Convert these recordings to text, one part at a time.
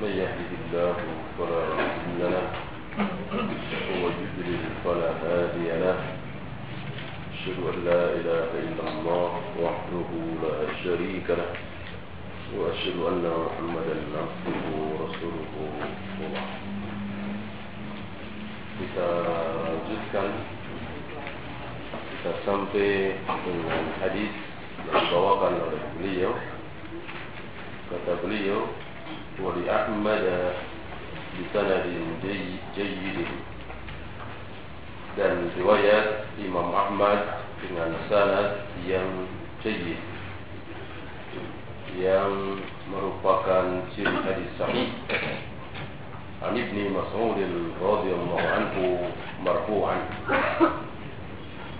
من يهده الله فلا مضل له ومن يضلل فلا هادي له. أشهد أن لا إله إلا الله وحده لا شريك له وأشهد أن محمدا عبده ورسوله. وبعد kita lanjutkan. Kita sampai dengan hadis yang dibawakan oleh beliau. Kata beliau wali Ahmad di sanadin jayyid dan riwayat Imam Ahmad dengan sanad yang jayyid yang merupakan ciri hadis sahih عن ابن مسعود رضي الله عنه مرفوعا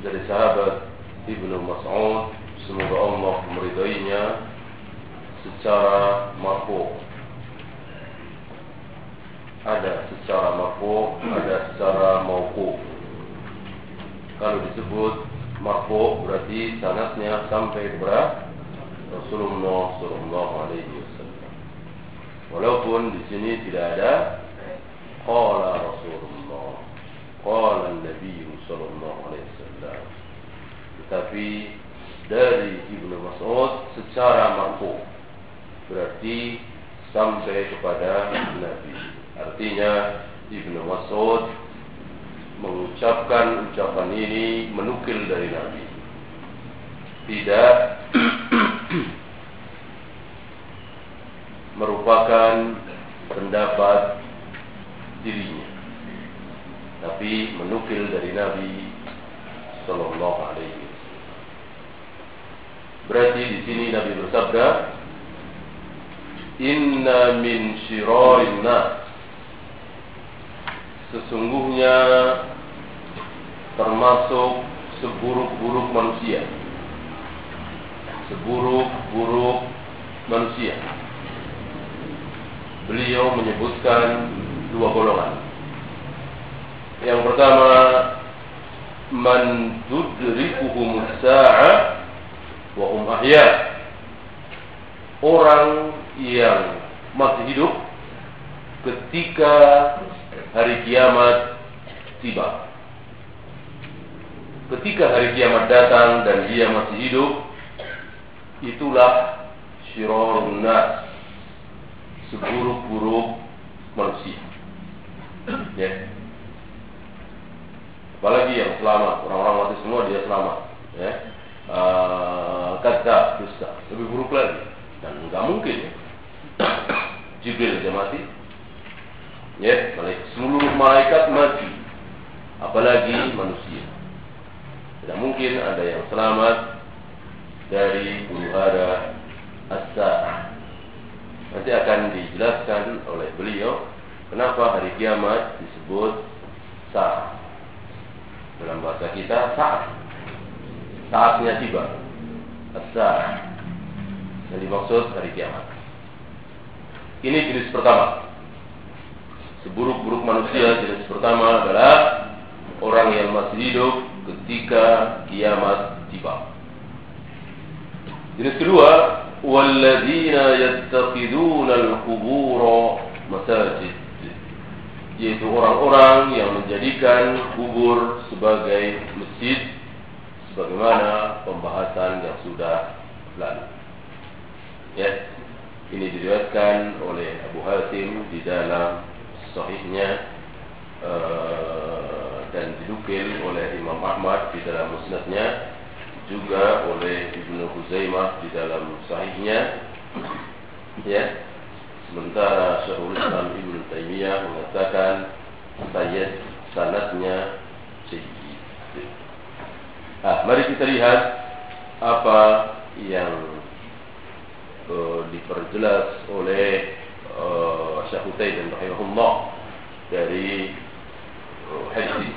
dari sahabat Ibnu Mas'ud semoga Allah meridainya secara marfu ada secara marfu ada secara mauquf. Kalau disebut marfu berarti sanatnya sampai kepada Rasulullah sallallahu alaihi wasallam. Walaupun di sini tidak ada qala Rasulullah qala Nabi sallallahu alaihi wasallam. Tetapi dari Ibnu Mas'ud secara marfu berarti sampai kepada Nabi artinya Ibnu Mas'ud mengucapkan ucapan ini menukil dari Nabi tidak merupakan pendapat dirinya tapi menukil dari Nabi Sallallahu Alaihi Wasallam. Berarti di sini Nabi bersabda, Inna min syirarin nas Sesungguhnya termasuk seburuk-buruk manusia Seburuk-buruk manusia Beliau menyebutkan dua golongan. Yang pertama, man tudrikuhum sa'a wa hum. Orang yang masih hidup ketika hari kiamat tiba. Ketika hari kiamat datang dan dia masih hidup, itulah syirarun nas seburuk-buruk manusia. Ya. Apalagi yang selamat, orang-orang mati semua dia selamat. Ya. Uh, kata dusta, lebih buruk lagi. Dan nggak mungkin ya. Jibril aja mati. Ya, seluruh malaikat mati. Apalagi manusia. Tidak mungkin ada yang selamat dari hara as-sa'ah Nanti akan dijelaskan oleh beliau kenapa hari kiamat disebut saat. Dalam bahasa kita saat. Saatnya tiba. Saat. Yang dimaksud hari kiamat. Ini jenis pertama seburuk-buruk manusia jenis pertama adalah orang yang masih hidup ketika kiamat tiba. Jenis kedua, waladina yattaqidun al masajid. Yaitu orang-orang yang menjadikan kubur sebagai masjid sebagaimana pembahasan yang sudah lalu. Ya, ini diriwayatkan oleh Abu Hatim di dalam sahihnya uh, dan didukil oleh Imam Ahmad di dalam musnadnya juga oleh Ibnu Huzaimah di dalam sahihnya. Ya sementara Syekhul Islam Ibnu Taimiyah mengatakan sayyid sanadnya jayyid ah mari kita lihat apa yang uh, diperjelas oleh uh, Syekh Utsaimin rahimahullah dari uh, hadis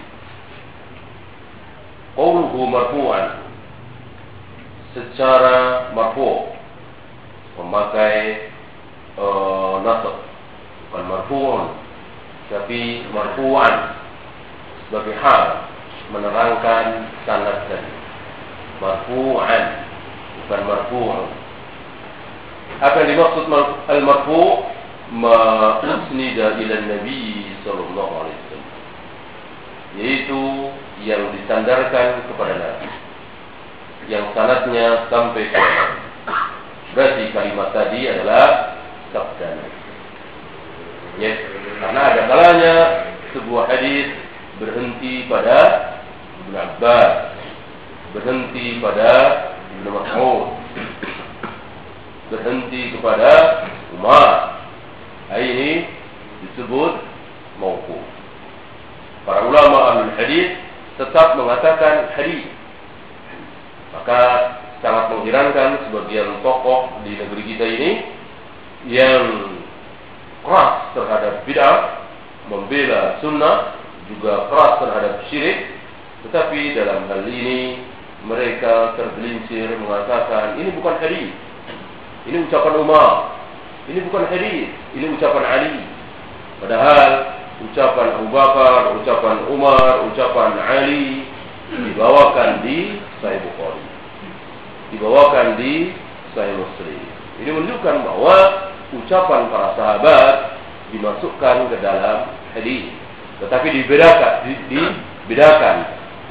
Qawluhu marfu'an. Secara marfu memakai uh, nasab. Bukan marfu'un tapi marfu'an. Sebagai hal menerangkan sanad tadi. Marfu'an bukan marfu'un apa yang dimaksud al-marfu ma usnida Nabi sallallahu alaihi wasallam yaitu yang disandarkan kepada Nabi yang sanatnya sampai ke Berarti kalimat tadi adalah sabda Nabi. Ya, karena ada kalanya sebuah hadis berhenti pada Ibn Abbas, berhenti pada Ibn Mas'ud, berhenti kepada Umar. Ini disebut mauquf. Para ulama ahli hadis tetap mengatakan hadis. Maka sangat mengherankan sebagian tokoh di negeri kita ini yang keras terhadap bid'ah, membela sunnah, juga keras terhadap syirik, tetapi dalam hal ini mereka tergelincir mengatakan ini bukan hadis, ini ucapan Umar, ini bukan hadis, ini ucapan Ali. Padahal ucapan Abu Bakar, ucapan Umar, ucapan Ali dibawakan di Sahih Bukhari. Dibawakan di Sahih Muslim. Ini menunjukkan bahwa ucapan para sahabat dimasukkan ke dalam hadis. Tetapi dibedakan, di, dibedakan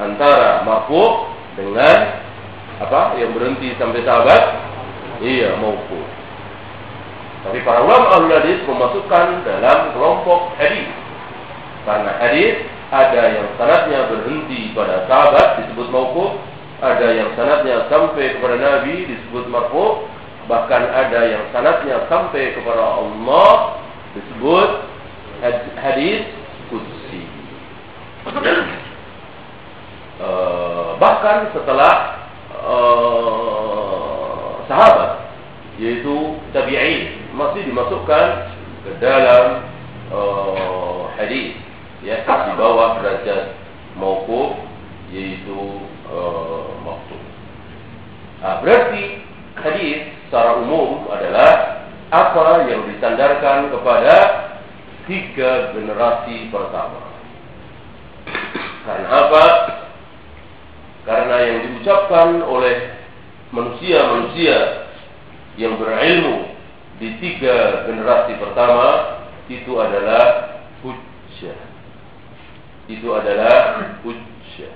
antara marfu dengan apa yang berhenti sampai sahabat iya maufu tapi para ulama ahli hadis memasukkan dalam kelompok hadis. Karena hadis ada yang sanatnya berhenti pada sahabat disebut maufu ada yang sanatnya sampai kepada nabi disebut marfu. Bahkan ada yang sanatnya sampai kepada Allah disebut hadis kudsi uh, bahkan setelah uh, sahabat yaitu tabi'in masih dimasukkan ke dalam uh, hadis ya di bawah derajat mauquf yaitu uh. Nah, berarti hadis secara umum adalah apa yang disandarkan kepada tiga generasi pertama. Karena apa? Karena yang diucapkan oleh manusia-manusia yang berilmu di tiga generasi pertama itu adalah hujjah. Itu adalah hujjah.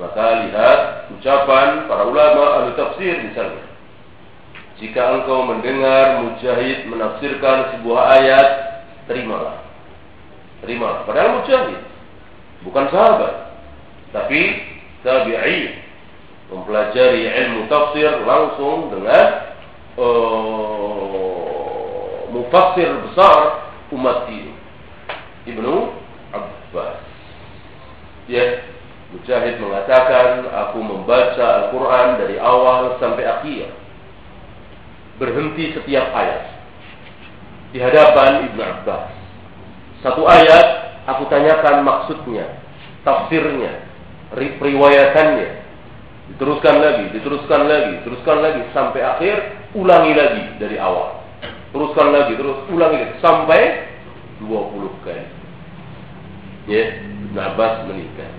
Maka lihat ucapan para ulama ahli tafsir misalnya. Jika engkau mendengar mujahid menafsirkan sebuah ayat, terimalah. Terimalah. Padahal mujahid bukan sahabat, tapi tabi'i mempelajari ilmu tafsir langsung dengan uh, mufassir besar umat ini. Ibnu Abbas. Ya Mujahid mengatakan aku membaca Al-Quran dari awal sampai akhir. Berhenti setiap ayat. Di hadapan Ibnu Abbas. Satu ayat aku tanyakan maksudnya tafsirnya riwayatannya diteruskan lagi diteruskan lagi teruskan lagi sampai akhir ulangi lagi dari awal teruskan lagi terus ulangi lagi. Sampai 20 kali. Ya Ibn Abbas menikah.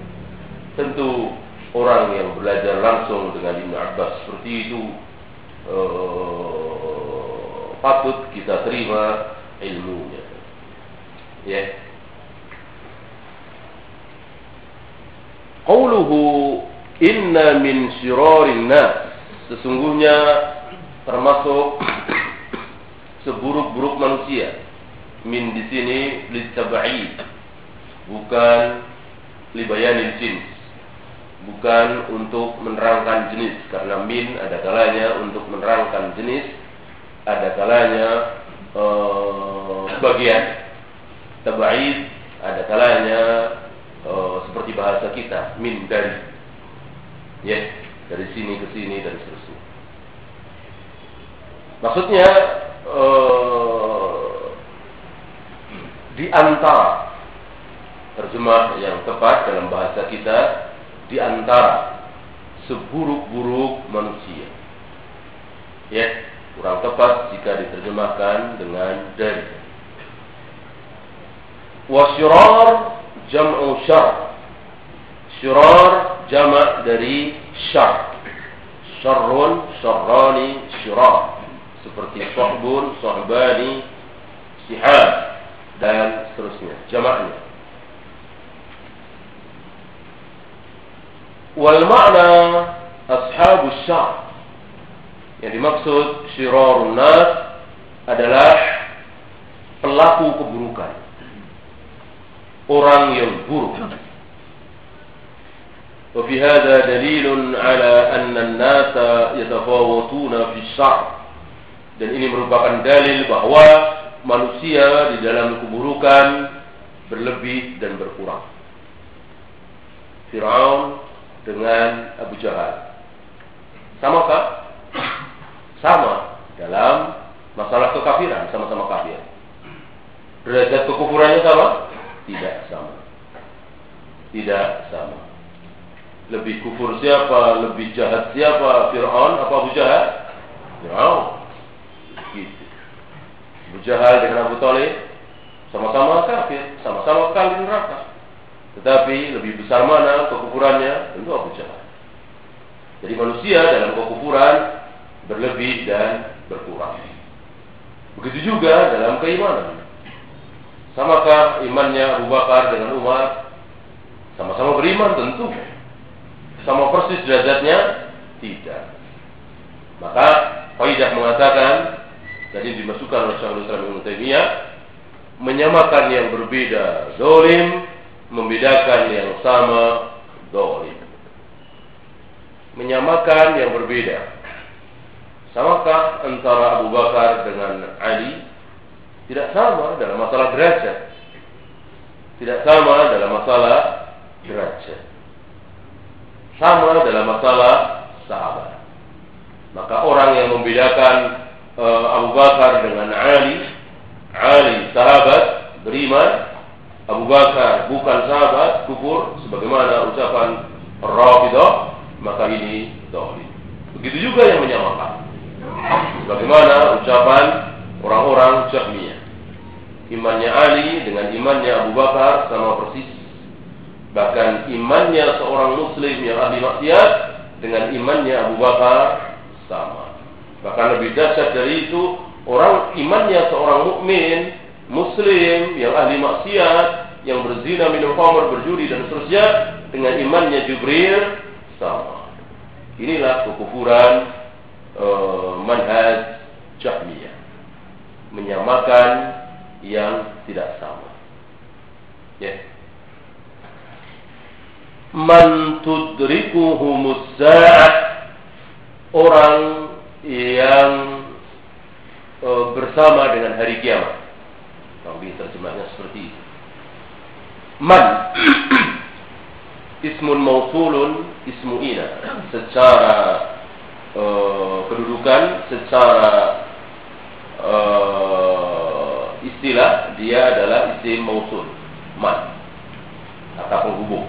Tentu orang yang belajar langsung dengan Ibn Abbas seperti itu uh, patut kita terima ilmunya. Ya. Qauluhu inna min syirarin nas. Sesungguhnya termasuk seburuk-buruk manusia. Min di sini litabai bukan libayanil jins. Bukan untuk menerangkan jenis. Karena min ada kalanya untuk menerangkan jenis ada kalanya uh, sebagian tabaid ada kalanya uh, seperti bahasa kita min dari. Ya dari sini ke sini dan seterusnya. Maksudnya uh, di antara terjemah yang tepat dalam bahasa kita di antara seburuk-buruk manusia ya kurang tepat jika diterjemahkan dengan dari wasyirar jam'u syar. Syurar jamak dari syar. Syarrun, syarrani, syurar Seperti sahbun, sahbani, sihab dan seterusnya jamaknya wal makna ashabus syar yang dimaksud syirarun nas adalah pelaku keburukan orang yang buruk وفي هذا دليل على أن الناس يتفاوتون في الشر dan ini merupakan dalil bahwa manusia di dalam keburukan berlebih dan berkurang. Firaun dengan Abu Jahal. Sama kah? Sama dalam masalah kekafiran, sama-sama kafir. Derajat kekufurannya sama? Tidak sama. Tidak sama. Lebih kufur siapa? Lebih jahat siapa? Fir'aun apa Abu Jahal? Fir'aun. Abu Jahal dengan Abu Talib sama-sama kafir, sama-sama kali neraka. Tetapi lebih besar mana kekufurannya? Tentu Abu Jahal. Jadi manusia dalam kekufuran berlebih dan berkurang. Begitu juga dalam keimanan. Samakah imannya Abu Bakar dengan Umar? Sama-sama beriman tentu sama persis derajatnya? Tidak. Maka Faidah mengatakan tadi dimasukkan oleh Syahrul Islam Ibnu Taimiyah menyamakan yang berbeda zolim, membedakan yang sama zolim. Menyamakan yang berbeda. Samakah antara Abu Bakar dengan Ali? Tidak sama dalam masalah derajat. Tidak sama dalam masalah derajat sama dalam masalah sahabat. Maka orang yang membedakan uh, Abu Bakar dengan Ali, Ali sahabat beriman, Abu Bakar bukan sahabat kufur, sebagaimana ucapan Rafidah, maka ini dolim. Begitu juga yang menyamakan. Bagaimana ucapan orang-orang Jahmiyah. Imannya Ali dengan imannya Abu Bakar sama persis Bahkan imannya seorang muslim yang ahli maksiat dengan imannya Abu Bakar sama. Bahkan lebih dahsyat dari itu, orang imannya seorang mukmin muslim yang ahli maksiat, yang berzina, minum khamr, berjudi dan seterusnya dengan imannya Jibril sama. Inilah kekufuran uh, manhaj Jahmiyah. Menyamakan yang tidak sama. Ya. Yeah man orang yang e, bersama dengan hari kiamat. Kami terjemahnya seperti itu. Man ismun mausulun ismu ina secara e, kedudukan secara e, istilah dia adalah isim mausul man kata penghubung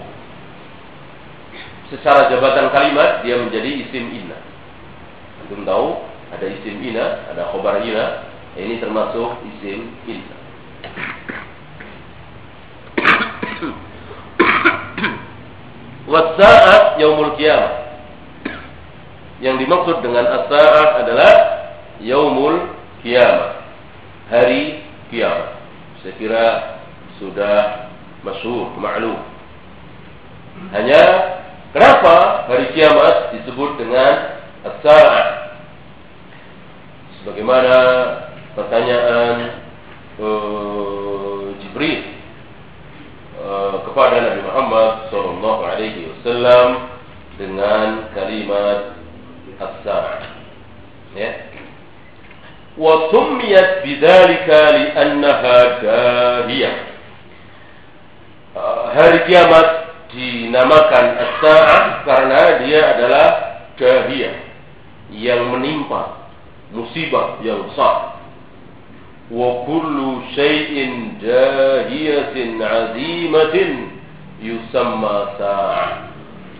secara jabatan kalimat dia menjadi isim inna. Antum tahu ada isim inna, ada khobar inna, ini termasuk isim inna. Wasa'at yaumul qiyamah. Yang dimaksud dengan as-sa'at adalah yaumul qiyamah. Hari kiamat. Saya kira sudah masyhur, maklum. Hanya Kenapa hari kiamat disebut dengan as-sa'ah? Sebagaimana pertanyaan uh, Jibril uh, kepada Nabi Muhammad sallallahu alaihi wasallam dengan kalimat as-sa'ah. Ya. Wa summiyat bidzalika li'annaha dahiyah. Uh, hari kiamat dinamakan as-sa'ah karena dia adalah dahiyah yang menimpa musibah yang besar. Wa kullu syai'in dahiyatin 'azimatin yusamma sa'ah.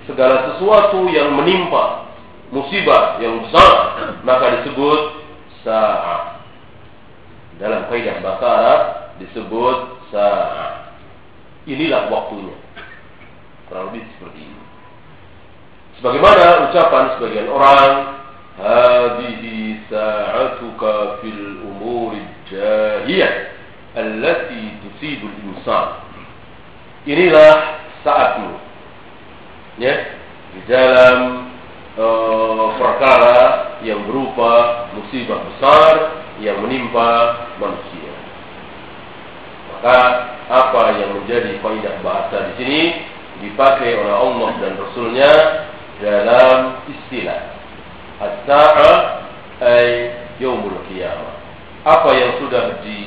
Segala sesuatu yang menimpa musibah yang besar maka disebut sa'ah. Dalam kaidah bahasa Arab disebut sa'ah. Inilah waktunya. Kurang lebih seperti ini. Sebagaimana ucapan sebagian orang, Hadihi sa'atuka fil umuri jahiyah. allati tusibul insan. Inilah saatmu. Ya, di dalam uh, perkara yang berupa musibah besar yang menimpa manusia. Maka apa yang menjadi kaidah bahasa di sini dipakai oleh Allah dan Rasulnya dalam istilah as-sa'ah ay. Apa yang sudah di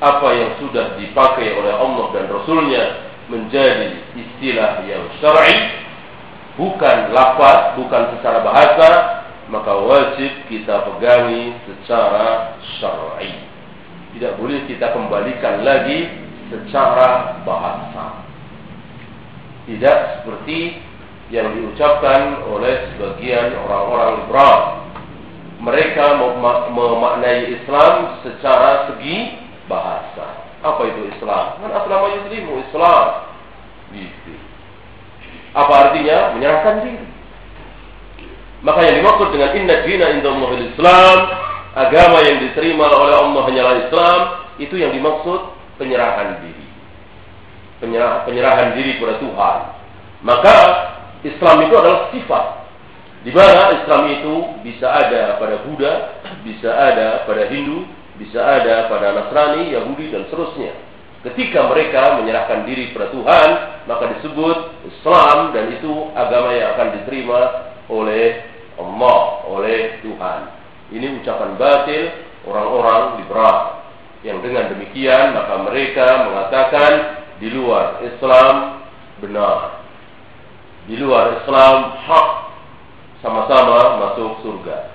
apa yang sudah dipakai oleh Allah dan Rasulnya menjadi istilah yang syar'i bukan lafaz, bukan secara bahasa, maka wajib kita pegangi secara syar'i. Tidak boleh kita kembalikan lagi secara bahasa. Tidak seperti yang diucapkan oleh sebagian orang-orang liberal. Mereka memaknai Islam secara segi bahasa. Apa itu Islam? Kan asal yuslimu Islam. Gitu. Apa artinya? Menyerahkan diri. Maka yang dimaksud dengan inna dina indallahil Islam, agama yang diterima oleh Allah hanyalah Islam, itu yang dimaksud penyerahan diri. Penyerah, penyerahan diri kepada Tuhan. Maka Islam itu adalah sifat. Di mana Islam itu bisa ada pada Buddha, bisa ada pada Hindu, bisa ada pada Nasrani, Yahudi, dan seterusnya. Ketika mereka menyerahkan diri kepada Tuhan, maka disebut Islam dan itu agama yang akan diterima oleh Allah, oleh Tuhan. Ini ucapan batil orang-orang liberal. Yang dengan demikian maka mereka mengatakan di luar Islam benar di luar Islam hak sama-sama masuk surga.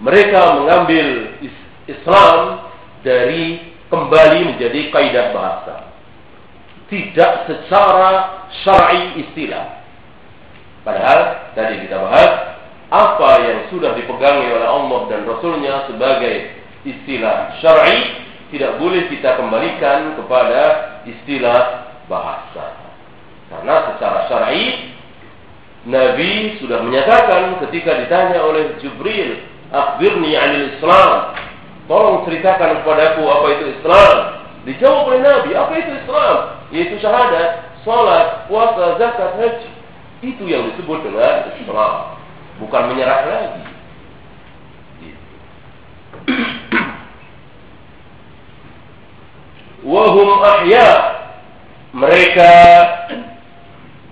Mereka mengambil Islam dari kembali menjadi kaidah bahasa. Tidak secara syar'i istilah. Padahal tadi kita bahas apa yang sudah dipegangi oleh Allah dan Rasulnya sebagai istilah syar'i tidak boleh kita kembalikan kepada istilah bahasa. Karena secara syar'i Nabi sudah menyatakan ketika ditanya oleh Jibril, "Akhbirni 'anil Islam." Tolong ceritakan kepadaku apa itu Islam. Dijawab oleh Nabi, apa itu Islam? Yaitu syahadat, salat, puasa, zakat, haji. Itu yang disebut dengan Islam. Bukan menyerah lagi. Wahum ahya. Mereka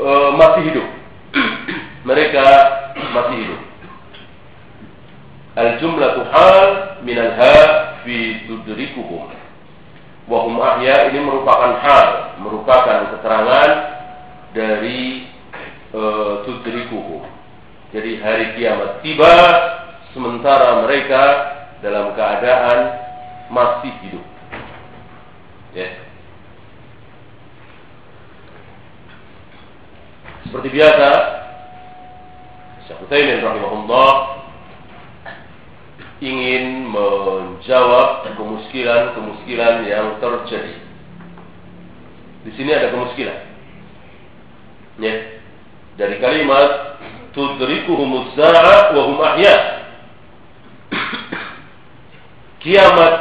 uh, masih hidup mereka masih hidup. Al-jumlatu hal min al-ha fi tudrikuhum. Wa hum ahya ini merupakan hal, merupakan keterangan dari uh, tudrikuhum. Jadi hari kiamat tiba sementara mereka dalam keadaan masih hidup. Ya. Seperti biasa, Syekh Utsaimin rahimahullah ingin menjawab kemuskilan-kemuskilan yang terjadi. Di sini ada kemuskilan. Ya. Dari kalimat tudrikuhumus sa'a wa hum ahya. Kiamat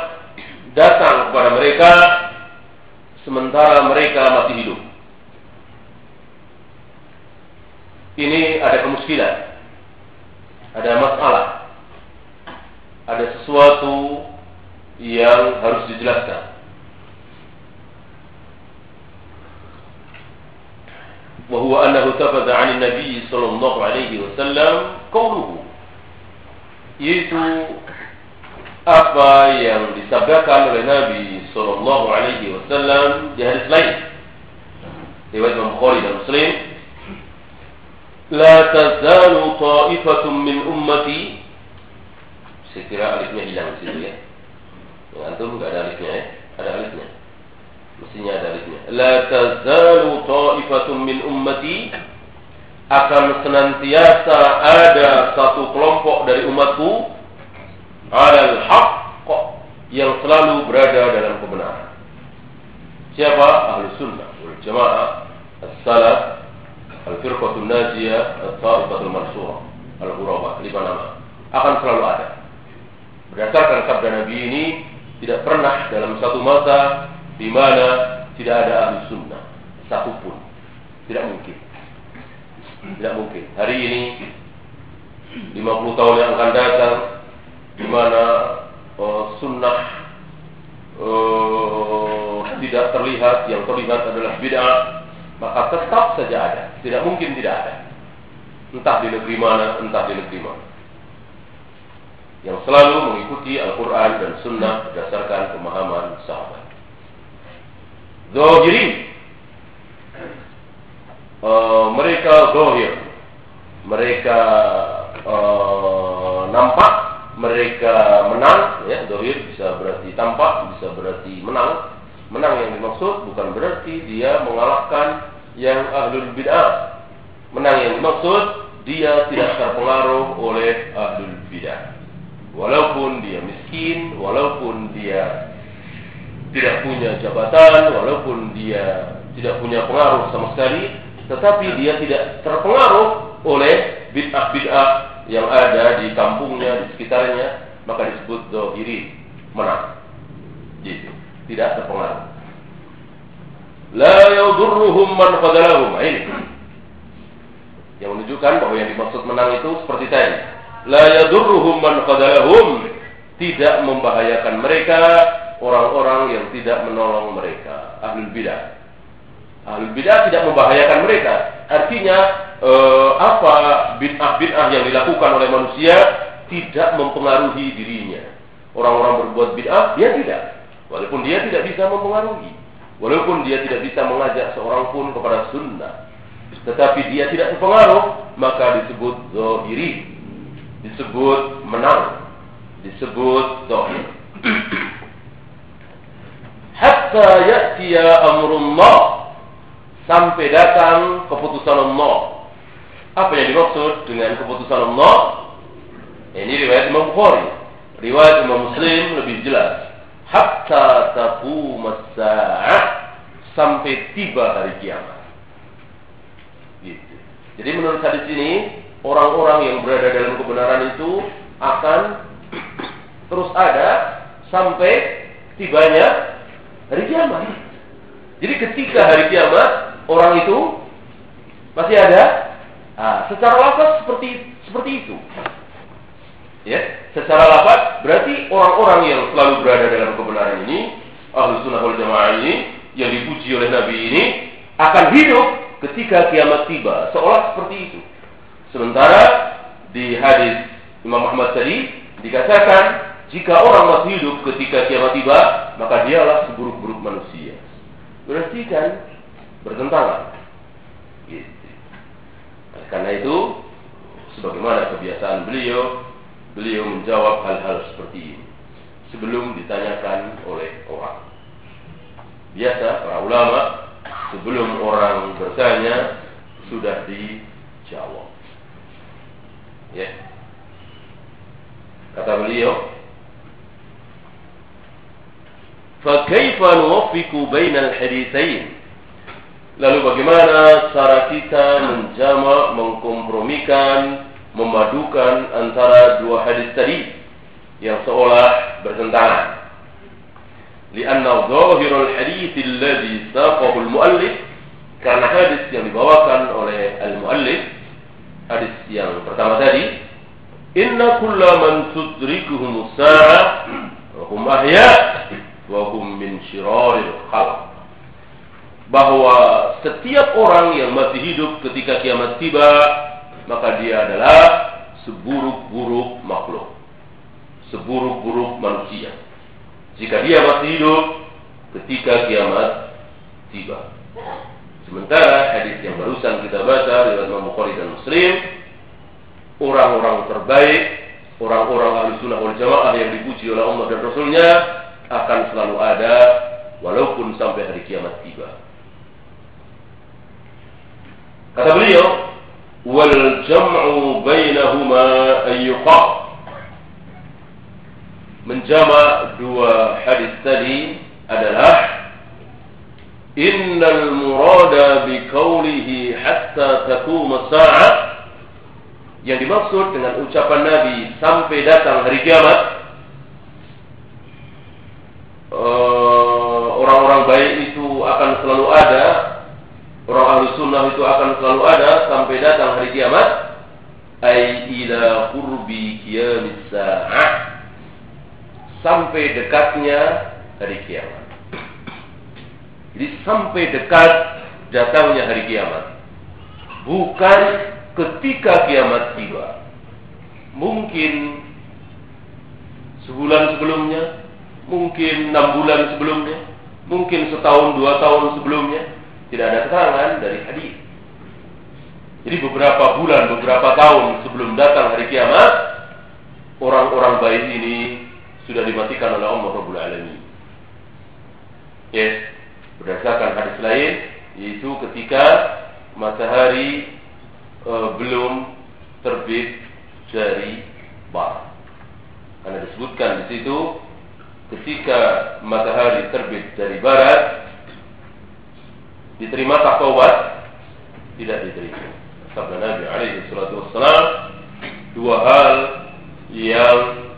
datang kepada mereka sementara mereka masih hidup. Ini ada kemuskilan ada masalah, ada sesuatu yang harus dijelaskan. وهو أنه ثبت عن النبي صلى الله عليه وسلم قوله yaitu apa yang disabdakan oleh Nabi Sallallahu Alaihi Wasallam di hadis lain riwayat Imam Bukhari dan Muslim La tazalu ta'ifatum min ummati. Saya kira alifnya situ ya. Yang enggak ada alifnya ya Ada alifnya? Mestinya ada Akan senantiasa ada satu kelompok dari umatku Alal haq Yang selalu berada dalam kebenaran. Siapa? Ahlu sunnah Jamaah. As-salaf Al-Firqatul Najiyah Al-Ta'ifatul Mansurah Al-Ghurabah Lima nama Akan selalu ada Berdasarkan sabda Nabi ini tidak pernah dalam satu masa di mana tidak ada ahli sunnah satupun. Tidak mungkin. Tidak mungkin. Hari ini 50 tahun yang akan datang di mana uh, sunnah uh, tidak terlihat, yang terlihat adalah bid'ah, maka tetap saja ada. Tidak mungkin tidak ada. Entah di negeri mana, entah di negeri mana yang selalu mengikuti Al-Quran dan Sunnah berdasarkan pemahaman sahabat. Zohirin uh, mereka zohir, mereka uh, nampak, mereka menang. Ya, zohir bisa berarti tampak, bisa berarti menang. Menang yang dimaksud bukan berarti dia mengalahkan yang ahlul bid'ah. Menang yang dimaksud dia tidak terpengaruh oleh ahlul bid'ah walaupun dia miskin, walaupun dia tidak punya jabatan, walaupun dia tidak punya pengaruh sama sekali, tetapi dia tidak terpengaruh oleh bid'ah-bid'ah yang ada di kampungnya, di sekitarnya, maka disebut dohiri, menang. Gitu. Tidak terpengaruh. La yadurruhum man khadalahum. Nah, ini. Yang menunjukkan bahwa yang dimaksud menang itu seperti tadi. La yadurruhum man qadalahum. Tidak membahayakan mereka orang-orang yang tidak menolong mereka. Ahlul bidah. Ahlul bidah tidak membahayakan mereka. Artinya eh, apa bid'ah-bid'ah yang dilakukan oleh manusia tidak mempengaruhi dirinya. Orang-orang berbuat bid'ah dia tidak walaupun dia tidak bisa mempengaruhi walaupun dia tidak bisa mengajak seorang pun kepada sunnah tetapi dia tidak terpengaruh maka disebut zohiri disebut menang, disebut dohir. Hatta ya'tiya amrullah sampai datang keputusan Allah. Apa yang dimaksud dengan keputusan Allah? Ini riwayat Imam Bukhari. Riwayat Imam Muslim lebih jelas. Hatta taqum as-sa'ah sampai tiba hari kiamat. Gitu. Jadi menurut hadis ini orang-orang yang berada dalam kebenaran itu akan terus ada sampai tibanya hari kiamat. Jadi ketika hari kiamat orang itu masih ada, nah, secara lafaz seperti seperti itu. Ya, secara lafaz berarti orang-orang yang selalu berada dalam kebenaran ini, ahlu sunnah wal jamaah ini, yang dipuji oleh Nabi ini akan hidup ketika kiamat tiba, seolah seperti itu. Sementara di hadis Imam Ahmad tadi dikatakan jika orang masih hidup ketika kiamat tiba, maka dialah seburuk-buruk manusia. Berarti kan bertentangan. Gitu. karena itu, sebagaimana kebiasaan beliau, beliau menjawab hal-hal seperti ini sebelum ditanyakan oleh orang. Biasa para ulama sebelum orang bertanya sudah dijawab. Ya. Kata beliau, فكيف نوفق بين الحديثين Lalu bagaimana cara kita menjama, mengkompromikan, memadukan antara dua hadis tadi yang seolah bertentangan. Zahirul hadis alladhi saqahu al-muallif karena hadis yang dibawakan oleh al-muallif hadis yang pertama tadi, inna kulla man tudrikuhum sa'ah wa hum ahya wa hum min syiraril khalq. Bahwa setiap orang yang masih hidup ketika kiamat tiba, maka dia adalah seburuk-buruk makhluk. Seburuk-buruk manusia. Jika dia masih hidup ketika kiamat tiba. Sementara hadis yang barusan kita baca riwayat Imam Bukhari dan Muslim, orang-orang terbaik, orang-orang ahli sunnah wal jamaah yang dipuji oleh Allah dan Rasulnya akan selalu ada walaupun sampai hari kiamat tiba. Kata beliau, والجمع بينهما أن يقال menjama dua hadis tadi adalah innal murada bi qawlihi hatta takum sa'ah yang dimaksud dengan ucapan Nabi sampai datang hari kiamat eh, orang-orang uh, baik itu akan selalu ada sampai datang hari kiamat ay ila qiyamis sa'ah sampai dekatnya hari kiamat. Jadi sampai dekat datangnya hari kiamat. Bukan ketika kiamat tiba. Mungkin sebulan sebelumnya, mungkin enam bulan sebelumnya, mungkin setahun dua tahun sebelumnya. Tidak ada keterangan dari hadis. Jadi beberapa bulan, beberapa tahun sebelum datang hari kiamat, orang-orang baik ini sudah dimatikan oleh Allah Rabbul Alamin. Yes, berdasarkan hadis lain, yaitu ketika matahari e, belum terbit dari barat. Karena disebutkan di situ ketika matahari terbit dari barat diterima taubat tidak diterima sabda Nabi alaihi salatu wassalam dua hal yang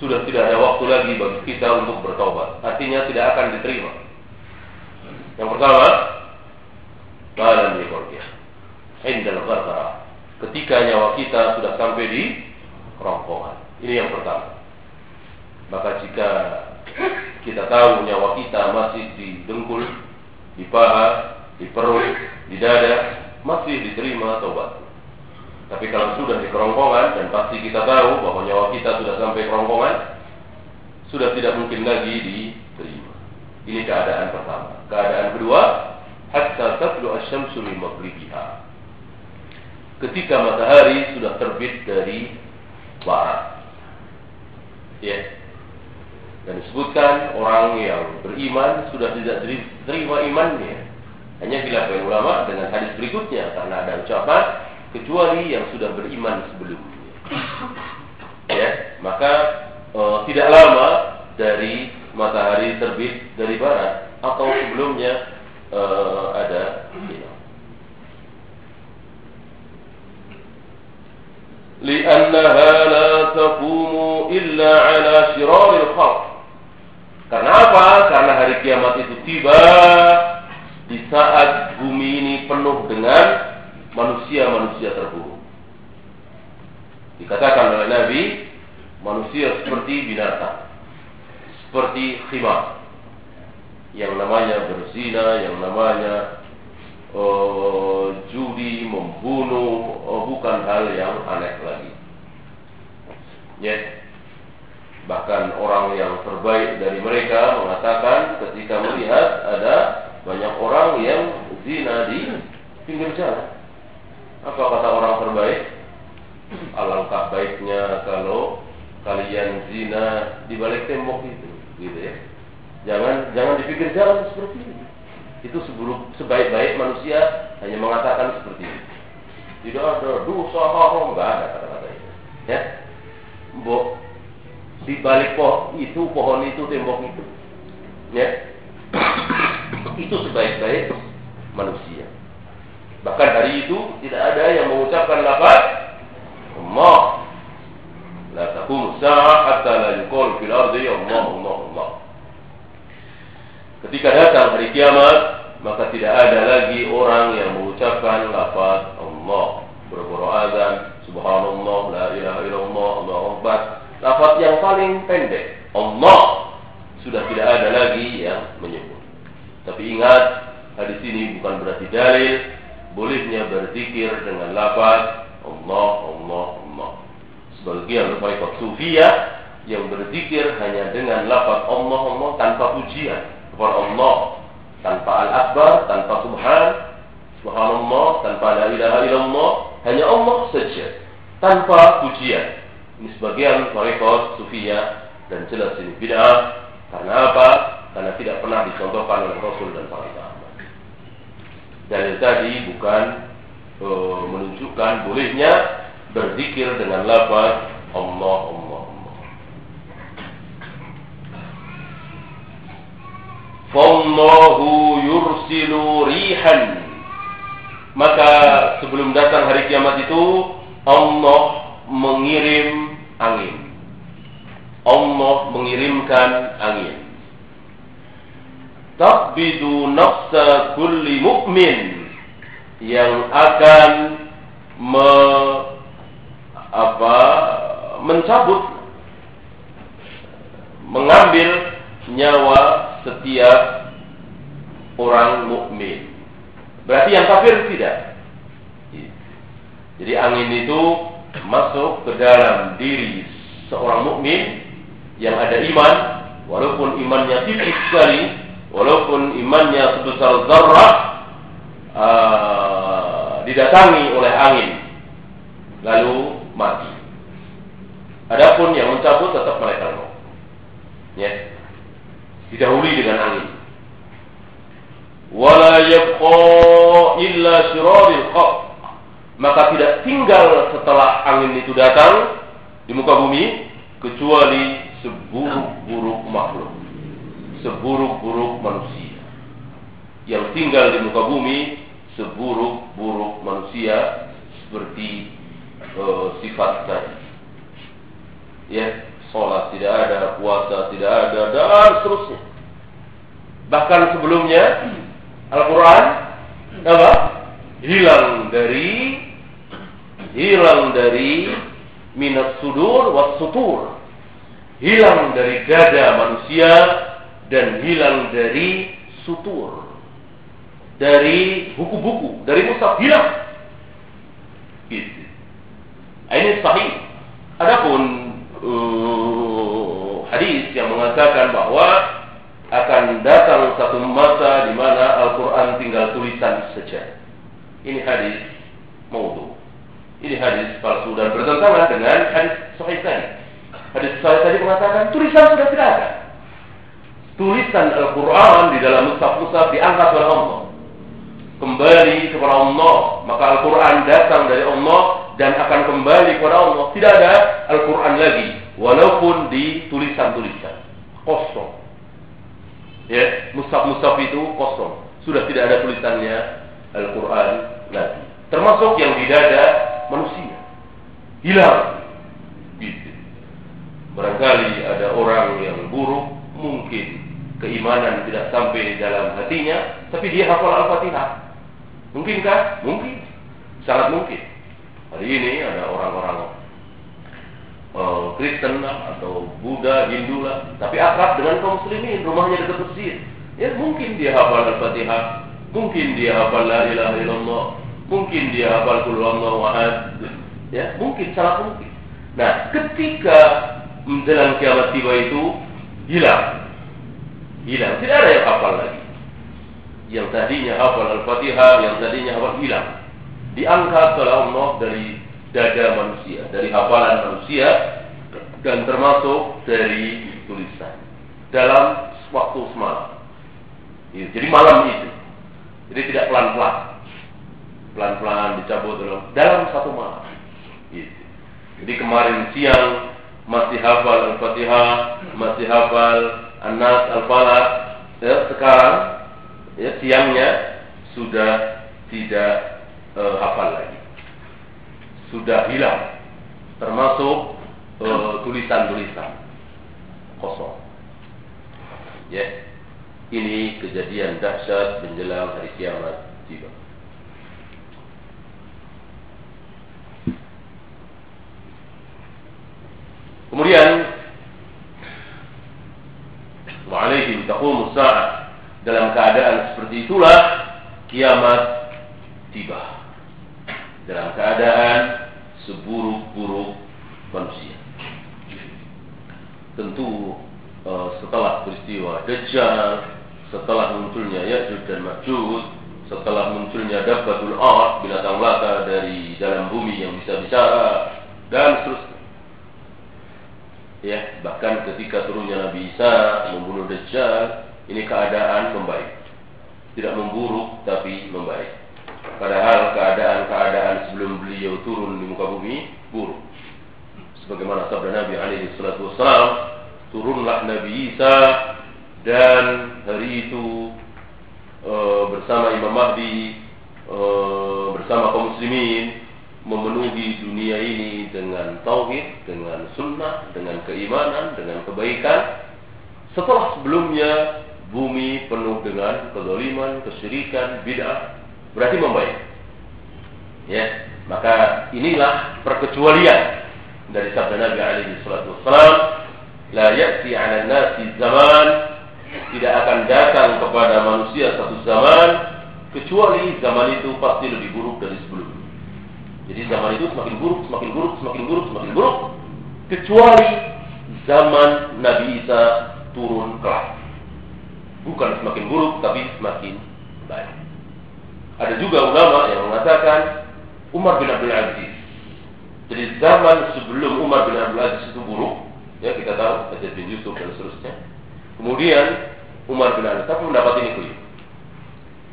sudah tidak ada waktu lagi bagi kita untuk bertobat. Artinya tidak akan diterima. Yang pertama, malam liqorqiyah. Indal gharqara. Ketika nyawa kita sudah sampai di kerongkongan. Ini yang pertama. Maka jika kita tahu nyawa kita masih di dengkul, di paha, di perut, di dada, masih diterima taubat. Tapi kalau sudah di kerongkongan dan pasti kita tahu bahwa nyawa kita sudah sampai kerongkongan, sudah tidak mungkin lagi diterima. Ini keadaan pertama. Keadaan kedua, hatta tatlu asyamsu min maghribiha. Ketika matahari sudah terbit dari barat. Ya. Dan disebutkan orang yang beriman sudah tidak diterima imannya hanya khilafah ulama dengan hadis berikutnya karena ada ucapan kecuali yang sudah beriman sebelumnya. Ya, maka e, tidak lama dari matahari terbit dari barat atau sebelumnya e, ada hilal. لأنها لا تقوم إلا على شرار الخلق karena apa? Karena hari kiamat itu tiba di saat bumi ini penuh dengan manusia-manusia terburuk. Dikatakan oleh Nabi, manusia seperti binatang, seperti khimar, yang namanya berzina, yang namanya uh, judi, membunuh, uh, bukan hal yang aneh lagi. Ya, bahkan orang yang terbaik dari mereka mengatakan ketika melihat ada banyak orang yang zina di pinggir jalan. Apa kata orang terbaik? Alangkah baiknya kalau kalian zina di balik tembok itu, gitu ya. Jangan jangan di pinggir jalan seperti ini. Itu seburuk sebaik-baik manusia hanya mengatakan seperti ini. Tidak ada dosa haram, enggak ada kata-kata itu. Ya. Bo, di balik pohon itu, pohon itu, tembok itu. Ya. Itu sebaik-baik manusia. Bahkan hari itu tidak ada yang mengucapkan lafaz Allah. La sa'ah hatta la yuqal fil ardi Allah Allah Allah. Ketika datang hari kiamat, maka tidak ada lagi orang yang mengucapkan lafaz Allah. Berboro azan, subhanallah, la ilaha illallah, Allahu akbar. Lafaz yang paling pendek, Allah. Sudah tidak ada lagi yang menyebut. Tapi ingat, hadis ini bukan berarti dalil bolehnya berzikir dengan lafaz Allah, Allah, Allah. Sebagian tarekat sufiyah yang berzikir hanya dengan lafaz Allah, Allah tanpa pujian kepada Allah, tanpa al-akbar, tanpa subhan, subhanallah, tanpa la ilaha illallah, hanya Allah saja, tanpa pujian. Ini sebagian tarekat sufiyah dan jelas ini bid'ah. Karena apa? karena tidak pernah dicontohkan oleh Rasul dan para sahabat. Dalil tadi bukan e, menunjukkan bolehnya berzikir dengan lafaz Allah Allah Allah. Fallahu yursilu rihan maka sebelum datang hari kiamat itu Allah mengirim angin. Allah mengirimkan angin. Tapi nafsa kulli mukmin yang akan me, apa, mencabut mengambil nyawa setiap orang mukmin. Berarti yang kafir tidak. Iya. Jadi angin itu masuk ke dalam diri seorang mukmin yang ada iman, walaupun imannya tipis sekali, walaupun imannya sebesar zarrah, uh, didatangi oleh angin, lalu mati. Adapun yang mencabut tetap malaikat maut. Ya. Didahului dengan angin. Wala yabqa illa syiraril khalq. Maka tidak tinggal setelah angin itu datang di muka bumi kecuali seburuk-buruk makhluk, seburuk-buruk manusia yang tinggal di muka bumi, seburuk-buruk manusia seperti uh, sifat tadi. Ya, sholat tidak ada, puasa tidak ada, dan seterusnya. Bahkan sebelumnya Al-Quran apa? Hilang dari hilang dari minat sudur was sutur hilang dari dada manusia dan hilang dari sutur dari buku-buku dari mushaf hilang gitu. ini sahih adapun uh, hadis yang mengatakan bahwa akan datang satu masa di mana Al-Quran tinggal tulisan saja. Ini hadis maudhu. Ini hadis palsu dan bertentangan dengan hadis sahih tadi. Hadis saya tadi mengatakan tulisan sudah tidak ada. Tulisan Al-Quran di dalam mushaf-mushaf diangkat oleh Allah. Kembali kepada Allah. Maka Al-Quran datang dari Allah dan akan kembali kepada Allah. Tidak ada Al-Quran lagi. Walaupun di tulisan-tulisan. Kosong. Ya, mushaf-mushaf itu kosong. Sudah tidak ada tulisannya Al-Quran lagi. Termasuk yang di dada manusia. Hilang Barangkali ada orang yang buruk, mungkin keimanan tidak sampai dalam hatinya, tapi dia hafal Al-Fatihah. Mungkinkah? Mungkin. Sangat mungkin. Hari ini ada orang-orang uh, Kristen lah, atau Buddha, Hindu lah, tapi akrab dengan kaum muslimin, rumahnya dekat masjid. Ya mungkin dia hafal Al-Fatihah, mungkin dia hafal La ilaha illallah, mungkin dia hafal Qul ahad. Ya, mungkin sangat mungkin. Nah, ketika menjelang kiamat tiba itu hilang. Hilang. Tidak ada yang hafal lagi. Yang tadinya hafal Al-Fatihah, yang tadinya hafal hilang. Diangkat oleh Allah dari dada manusia, dari hafalan manusia, dan termasuk dari tulisan. Dalam waktu semalam. Jadi malam itu. Jadi tidak pelan-pelan. Pelan-pelan dicabut dalam satu malam. Gitu. Jadi kemarin siang masih hafal Al-Fatihah, masih hafal An-Nas, Al-Falaq, ya, sekarang ya siangnya sudah tidak uh, hafal lagi. Sudah hilang. Termasuk tulisan tulisan-tulisan kosong. Ya. Ini kejadian dahsyat menjelang hari kiamat tiba. Kemudian wa'alaihim taqumus sa'ah. Dalam keadaan seperti itulah kiamat tiba. Dalam keadaan seburuk-buruk manusia. Tentu uh, setelah peristiwa Dajjal, setelah munculnya Ya'juj dan Ma'juj, setelah munculnya Dabbatul Ard, binatang melata dari dalam bumi yang bisa bicara, dan seterusnya ya bahkan ketika turunnya Nabi Isa membunuh Dajjal ini keadaan membaik. Tidak memburuk tapi membaik. Padahal keadaan-keadaan sebelum beliau turun di muka bumi buruk. Sebagaimana sabda Nabi alaihi salatu wasallam turunlah Nabi Isa dan hari itu e, bersama Imam Mahdi e, bersama kaum muslimin memenuhi dunia ini dengan tauhid, dengan sunnah, dengan keimanan, dengan kebaikan. Setelah sebelumnya bumi penuh dengan kezaliman, kesyirikan, bid'ah, berarti membaik. Ya, maka inilah perkecualian dari sabda Nabi alaihi salatu wassalam, "La ya'ti 'ala nasi zaman" tidak akan datang kepada manusia satu zaman kecuali zaman itu pasti lebih buruk dari sebelumnya. Jadi zaman itu semakin buruk, semakin buruk, semakin buruk, semakin buruk kecuali zaman Nabi Isa turun kelas. Bukan semakin buruk tapi semakin baik. Ada juga ulama yang mengatakan Umar bin Abdul Aziz. Jadi zaman sebelum Umar bin Abdul Aziz itu buruk, ya kita tahu Aziz bin Yusuf dan seterusnya. Kemudian Umar bin Abdul Aziz pendapat ini keliru.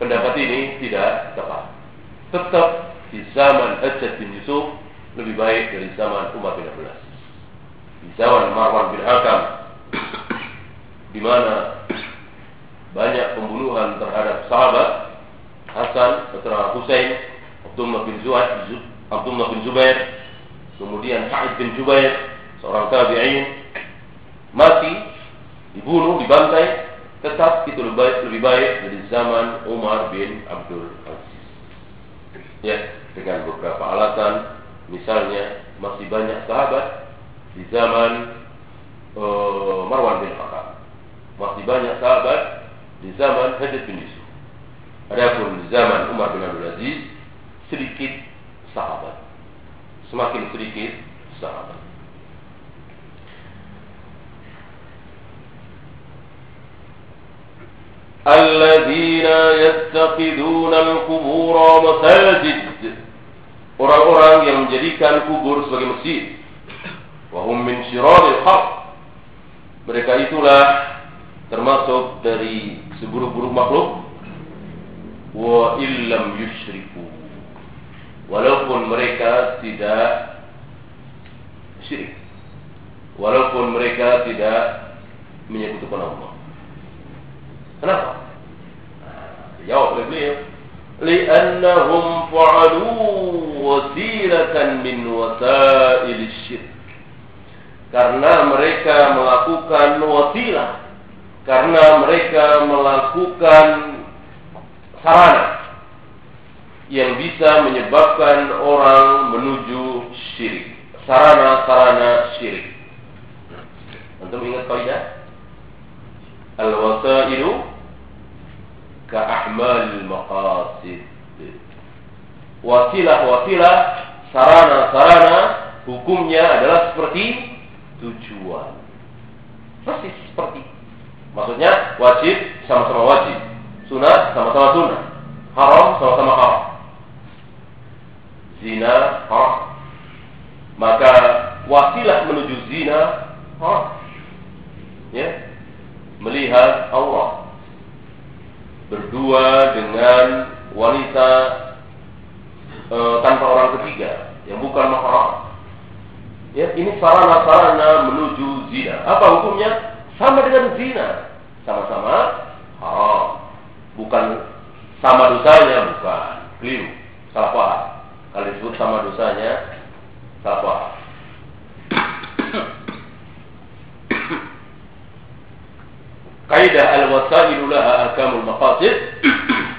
Pendapat ini tidak tepat. Tetap di zaman Aziz bin Yusuf lebih baik dari zaman Umar bin Abdul Aziz. Di zaman Marwan bin Hakam, di mana banyak pembunuhan terhadap sahabat Hasan, Putra Husain, Abdullah bin Zuhair, Abdullah bin Zubair, kemudian Sa'id bin Jubair, seorang tabi'in, mati, dibunuh, dibantai, tetap itu lebih baik, lebih baik dari zaman Umar bin Abdul Aziz. Ya, dengan beberapa alasan, misalnya masih banyak sahabat di zaman uh, Marwan bin Hakam. Masih banyak sahabat di zaman Hadid bin Yusuf. Adapun di zaman Umar bin Abdul Aziz sedikit sahabat. Semakin sedikit sahabat. الذين يتخذون القبور مساجد orang-orang yang menjadikan kubur sebagai masjid wahum min syiraril haq mereka itulah termasuk dari seburuk-buruk makhluk wa illam yusyriku walaupun mereka tidak syirik walaupun mereka tidak menyekutukan Allah kenapa jawab oleh beliau li'annahum fa'alu wasilatan min wasail syirk karena mereka melakukan wasilah karena mereka melakukan sarana yang bisa menyebabkan orang menuju syirik. Sarana-sarana syirik. Untuk ingat kaidah? Al-wasailu ka'ahmal maqasid. Wasilah-wasilah, sarana-sarana hukumnya adalah seperti tujuan. Persis seperti. Maksudnya wajib sama-sama wajib Sunat sama-sama sunat. Haram sama-sama haram. Zina haram. Maka wasilah menuju zina haram. Ya. Melihat Allah. Berdua dengan wanita e, tanpa orang ketiga yang bukan mahram. Ya, ini sarana-sarana menuju zina. Apa hukumnya? Sama dengan zina. Sama-sama haram bukan sama dosanya bukan keliru salah paham kalau disebut sama dosanya salah paham kaidah al-wasailu laha akamul maqasid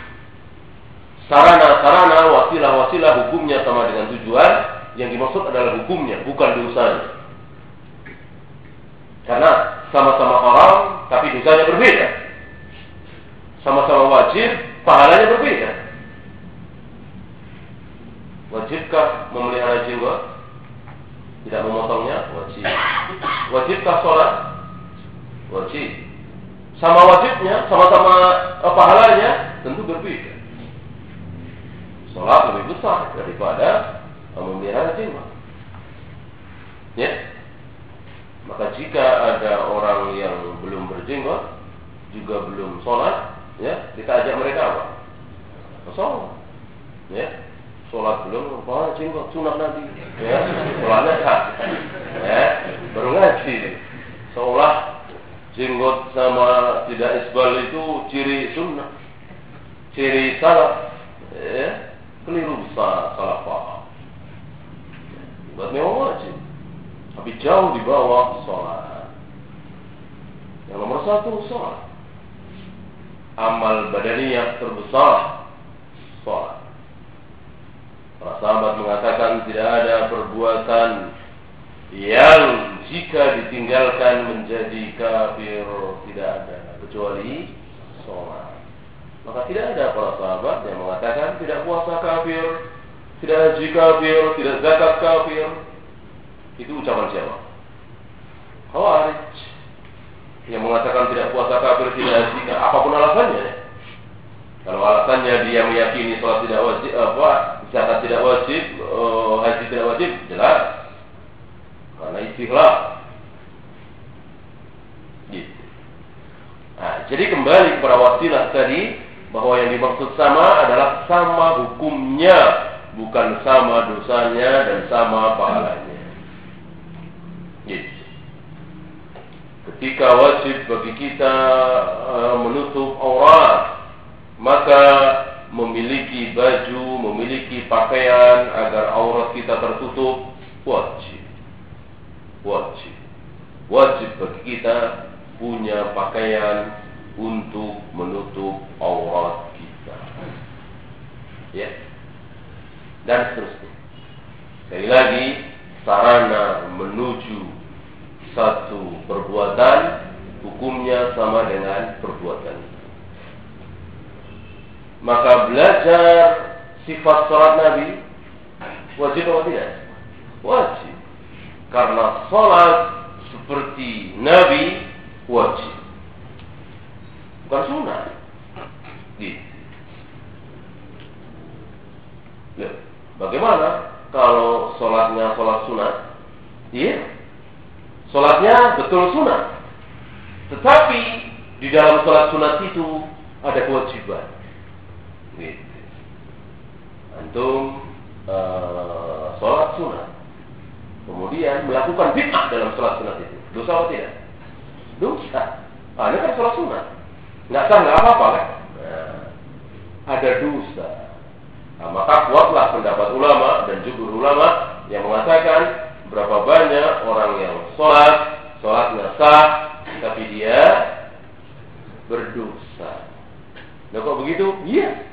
sarana-sarana wasilah-wasilah hukumnya sama dengan tujuan yang dimaksud adalah hukumnya bukan dosanya karena sama-sama haram tapi dosanya berbeda sama-sama wajib, pahalanya berbeda. Wajibkah memelihara jenggot? Tidak memotongnya? Wajib. Wajibkah sholat? Wajib. Sama wajibnya, sama-sama pahalanya, tentu berbeda. Sholat lebih besar daripada memelihara jenggot. Ya. Maka jika ada orang yang belum berjenggot, juga belum sholat, ya kita ajak mereka apa? Sholat. Ya? Sholat belum apa jenggot sunat nanti. Ya? Sholatnya kan ya? Baru ngaji. Seolah jenggot sama tidak isbal itu ciri sunnah. Ciri salah ya keliru besar salah paham. Buat memang wajib. Tapi jauh di bawah sholat. Yang nomor satu sholat. Amal badani yang terbesar sholat. Para sahabat mengatakan tidak ada perbuatan yang jika ditinggalkan menjadi kafir tidak ada kecuali sholat. Maka tidak ada para sahabat yang mengatakan tidak puasa kafir, tidak haji kafir, tidak zakat kafir. Itu ucapan siapa? Khawarij yang mengatakan tidak puasa kafir, tidak haji apa pun alasannya. Kalau alasannya dia meyakini sholat tidak wajib, apa zakat tidak wajib, uh, haji tidak wajib, jelas. Karena istilah. Gitu. Nah, jadi kembali kepada wasilah tadi bahwa yang dimaksud sama adalah sama hukumnya, bukan sama dosanya dan sama pahalanya. Gitu. Ketika wajib bagi kita uh, menutup aurat, maka memiliki baju, memiliki pakaian agar aurat kita tertutup wajib. Wajib. Wajib bagi kita punya pakaian untuk menutup aurat kita. Ya. Dan seterusnya. Sekali lagi, sarana menuju satu perbuatan hukumnya sama dengan perbuatan maka belajar sifat sholat Nabi wajib atau tidak? Wajib. Karena sholat seperti Nabi wajib. Bukan sunnah. Gitu. Bagaimana kalau sholatnya sholat sunat? Iya. Sholatnya betul sunat. Tetapi di dalam sholat sunat itu ada kewajiban. Gitu. Antum uh, sholat sunat, kemudian melakukan bid'ah dalam sholat sunat itu, dosa atau tidak? Dosa. Ah, ini kan sholat sunat, nggak sah nggak apa-apa kan? Nah, ada dosa. Nah, maka kuatlah pendapat ulama dan juga ulama yang mengatakan berapa banyak orang yang sholat, sholatnya sah, tapi dia berdosa. Nah kok begitu? Iya.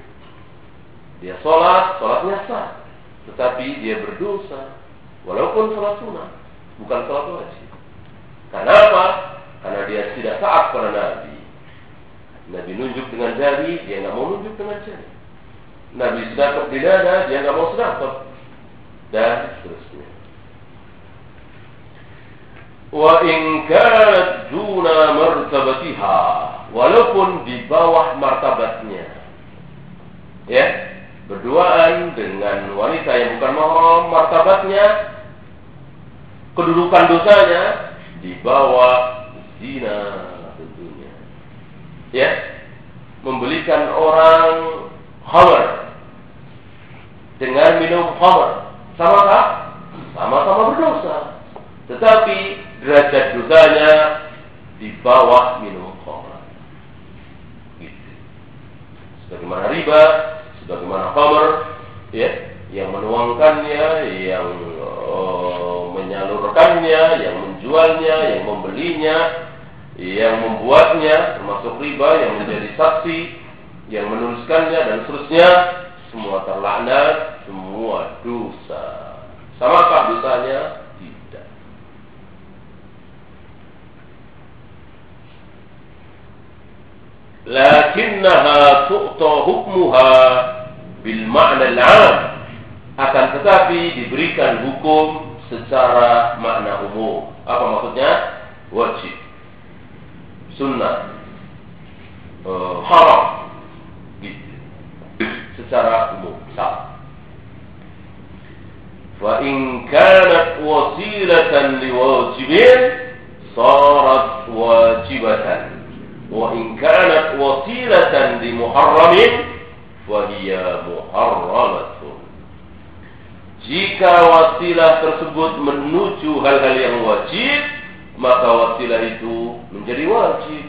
Dia sholat, sholatnya sah. Tetapi dia berdosa. Walaupun sholat sunnah. Bukan sholat wajib. Karena apa? Karena dia tidak taat pada Nabi. Nabi nunjuk dengan jari, dia nggak mau nunjuk dengan jari. Nabi sedekap di dada, dia nggak mau sedekap. Dan seterusnya. Wa in kanat duna martabatiha, walaupun di bawah martabatnya. Ya, berduaan dengan wanita yang bukan mahram, martabatnya, kedudukan dosanya di bawah zina tentunya. Ya, membelikan orang khamar dengan minum khamar, sama tak? Sama-sama berdosa. Tetapi derajat dosanya di bawah minum khamar. Gitu. Sebagaimana riba sebagaimana khamr ya yang menuangkannya, yang menyalurkannya, yang menjualnya, yang membelinya, yang membuatnya termasuk riba yang menjadi saksi, yang menuliskannya dan seterusnya semua terlaknat, semua dosa. Samakah dosanya? Tidak. Lakinnaha tu'ta bil makna al akan tetapi diberikan hukum secara makna umum. Apa maksudnya? Wajib, sunnah, uh, haram, gitu. secara umum. Sah. Fa in kanat wasilatan liwajibin sarat wajibatan. Wa in kanat wasilatan limuharramin wahia muharramatun. Jika wasilah tersebut menuju hal-hal yang wajib, maka wasilah itu menjadi wajib.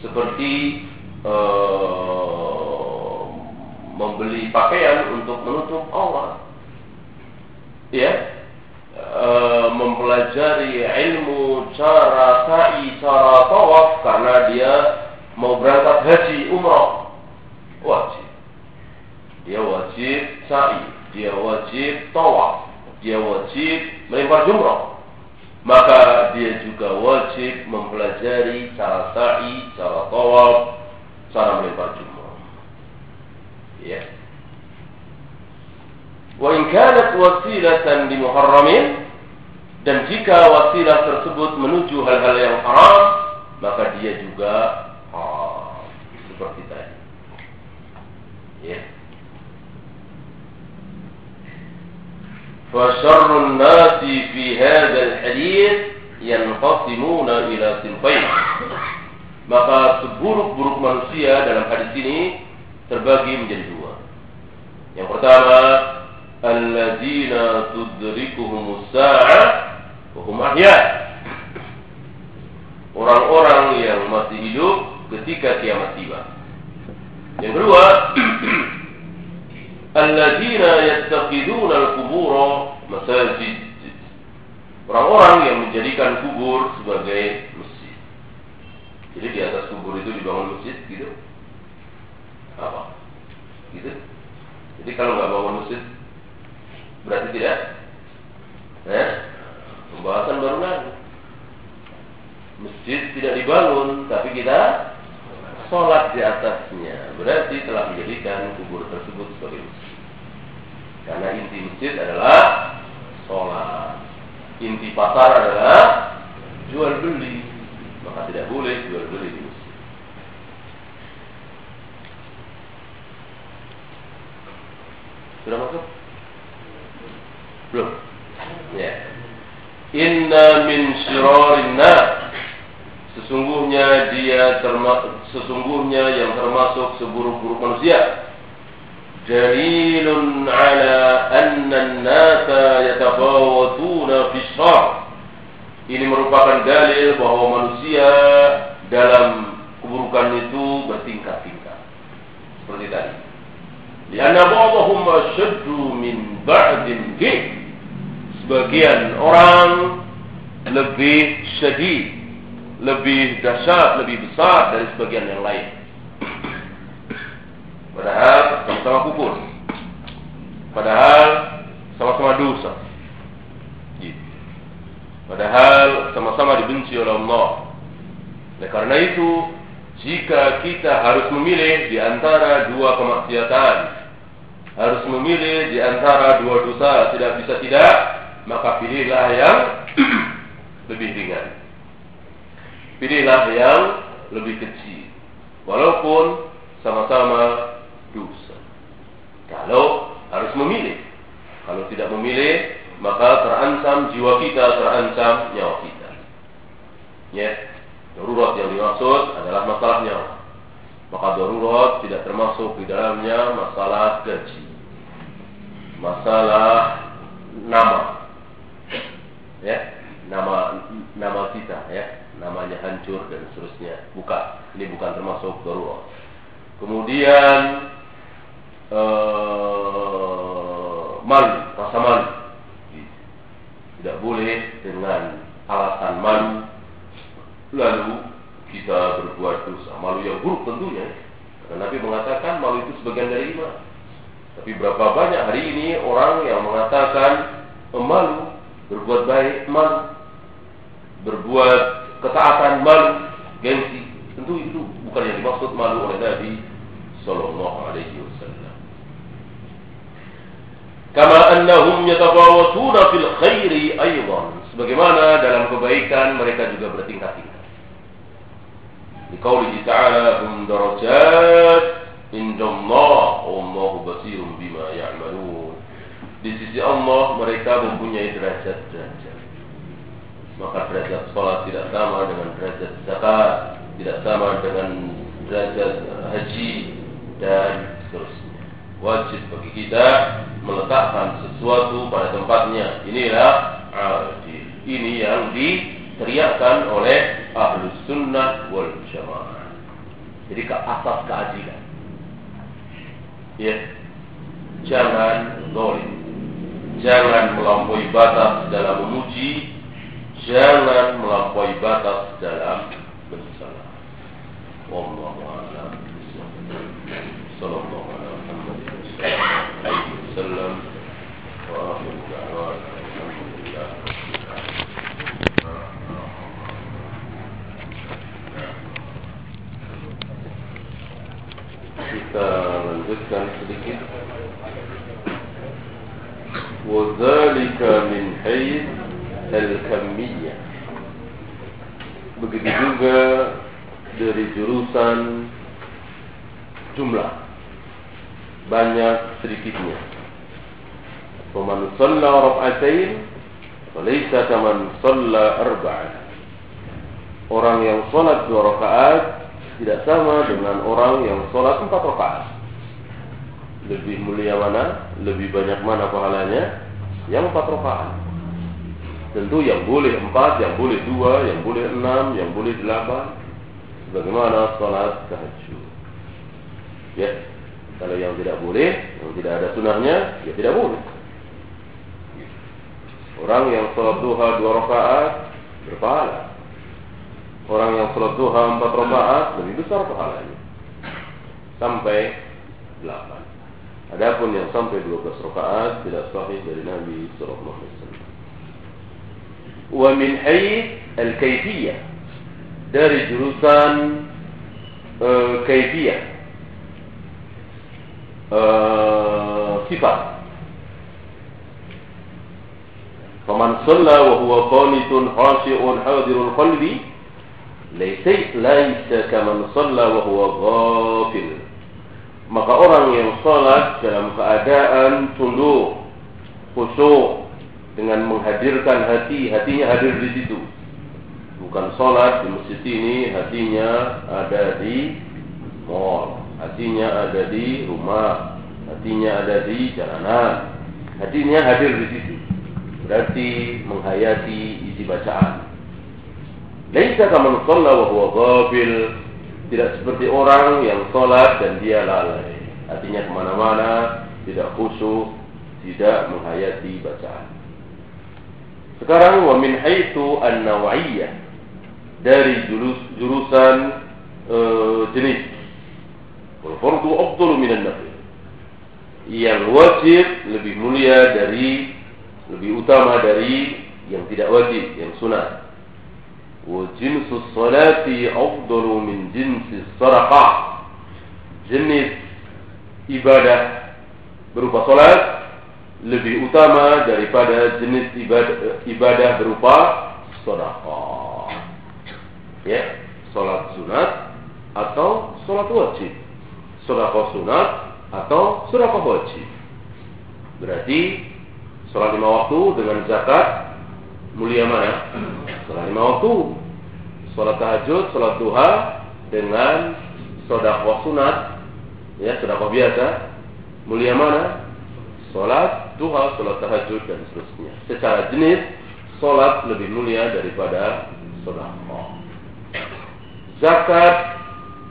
Seperti uh, membeli pakaian untuk menutup aurat. Ya, uh, mempelajari ilmu cara sa'i, cara tawaf karena dia mau berangkat haji umrah wajib dia wajib sa'i, dia wajib tawaf, dia wajib melempar jumrah. maka dia juga wajib mempelajari cara sa'i, cara tawaf, cara melempar jumroh. Ya. Wa in kanat wasilatan di muharramin dan jika wasilah tersebut menuju hal-hal yang haram, maka dia juga haram seperti tadi. Ya. فشر الناس في هذا الحديث ينقسمون إلى صنفين maka seburuk-buruk manusia dalam hadis ini terbagi menjadi dua. Yang pertama, alladzina tudrikuhumus sa'ah wa hum ahya. Orang-orang yang masih hidup ketika kiamat tiba. Yang kedua, alladzina yattaqiduna al-qubura masajid. Orang-orang yang menjadikan kubur sebagai masjid. Jadi di atas kubur itu dibangun masjid gitu. Apa? Gitu. Jadi kalau nggak bangun masjid berarti tidak eh pembahasan baru lagi. Masjid tidak dibangun, tapi kita sholat di atasnya. Berarti telah menjadikan kubur tersebut sebagai masjid. Karena inti masjid adalah sholat. Inti pasar adalah jual beli. Maka tidak boleh jual beli di masjid. Sudah masuk? Belum? Ya. Inna min syirarin Sesungguhnya dia termasuk sesungguhnya yang termasuk seburuk-buruk manusia دليل على أن الناس يتفاوتون في الشر ini merupakan dalil bahwa manusia dalam keburukan itu bertingkat-tingkat seperti tadi Lianna ba'dahum ashaddu min ba'din Sebagian orang lebih syadid, lebih dahsyat, lebih besar dari sebagian yang lain. Padahal sama-sama kufur. Padahal sama-sama dosa. Gitu. Padahal sama-sama dibenci oleh Allah. Oleh karena itu, jika kita harus memilih di antara dua kemaksiatan, harus memilih di antara dua dosa, tidak bisa tidak, maka pilihlah yang lebih ringan. Pilihlah yang lebih kecil. Walaupun sama-sama dosa. Kalau harus memilih. Kalau tidak memilih, maka terancam jiwa kita, terancam nyawa kita. Ya, darurat yang dimaksud adalah masalah nyawa. Maka darurat tidak termasuk di dalamnya masalah gaji. Masalah nama. Ya, nama nama kita ya, namanya hancur dan seterusnya. Bukan, ini bukan termasuk darurat. Kemudian uh, malu, rasa malu. Tidak boleh dengan alasan malu lalu kita berbuat dosa. Malu yang buruk tentunya. Karena Nabi mengatakan malu itu sebagian dari iman. Tapi berapa banyak hari ini orang yang mengatakan malu, berbuat baik malu, berbuat ketaatan malu, gengsi. Tentu itu bukan yang dimaksud malu oleh Nabi Sallallahu Alaihi Wasallam. Kama annahum yatafawatuna fil khairi aydan. Sebagaimana dalam kebaikan mereka juga bertingkat-tingkat. Di qauli ta'ala hum darajat indallah wallahu basirun bima ya'malun. Di sisi Allah mereka mempunyai derajat-derajat. Maka derajat salat tidak sama dengan derajat zakat, tidak sama dengan derajat haji dan seterusnya. Wajib bagi kita meletakkan sesuatu pada tempatnya. Inilah adil. Ini yang diteriakkan oleh ahlu sunnah wal jamaah. Jadi ke asas keadilan. Ya, jangan dolim. Jangan melampaui batas dalam memuji. Jangan melampaui batas dalam bersalah. Wallahu a'lam. وسلم sedikit. وذلك من حيث الكمية begitu juga dari jurusan jumlah. Banyak sedikitnya faman shalla rak'atain falaysa kaman shalla arba'ah. Orang yang sholat dua rakaat tidak sama dengan orang yang sholat empat rakaat. Lebih mulia mana lebih banyak mana pahalanya? Yang empat rakaat. Tentu yang boleh empat yang boleh dua yang boleh enam yang boleh delapan. Sebagaimana sholat tahajud? Ya kalau yang tidak boleh, yang tidak ada sunahnya, ya tidak boleh. Orang yang sholat duha dua rakaat berpahala. Orang yang sholat duha empat rakaat lebih besar pahalanya. Sampai delapan. Adapun yang sampai dua belas rakaat tidak sahih dari Nabi Sallallahu Alaihi Wasallam. Wa min al-kayfiyah dari jurusan uh, kaifiyah sifat. Wa huwa qanitun khashi'un hadirul qalbi laysa laysa kaman shalla wa huwa ghafil. Maka orang yang salat dalam keadaan tunduk, khusyuk dengan menghadirkan hati, hatinya hadir di situ. Bukan salat di masjid ini, hatinya ada di mall hatinya ada di rumah, hatinya ada di jalanan, hatinya hadir di situ. Berarti menghayati isi bacaan. Laisa kama shalla wa huwa ghafil. Tidak seperti orang yang sholat dan dia lalai. Hatinya ke mana-mana, tidak khusyuk, tidak menghayati bacaan. Sekarang wa min haitsu an-naw'iyah dari jurus, jurusan uh, jenis Wal fardu afdalu minan nafil. Yang wajib lebih mulia dari lebih utama dari yang tidak wajib, yang sunat. Wa jinsu salati afdalu min jinsi sadaqah. Jenis ibadah berupa salat lebih utama daripada jenis ibadah, ibadah berupa sedekah. Ya, salat sunat atau salat wajib sedekah sunat atau sedekah wajib. Berarti sholat lima waktu dengan zakat mulia mana? Sholat lima waktu. Sholat tahajud, sholat duha dengan sedekah sunat, ya sedekah biasa mulia mana? Sholat duha, sholat tahajud dan seterusnya. Secara jenis sholat lebih mulia daripada sedekah. Zakat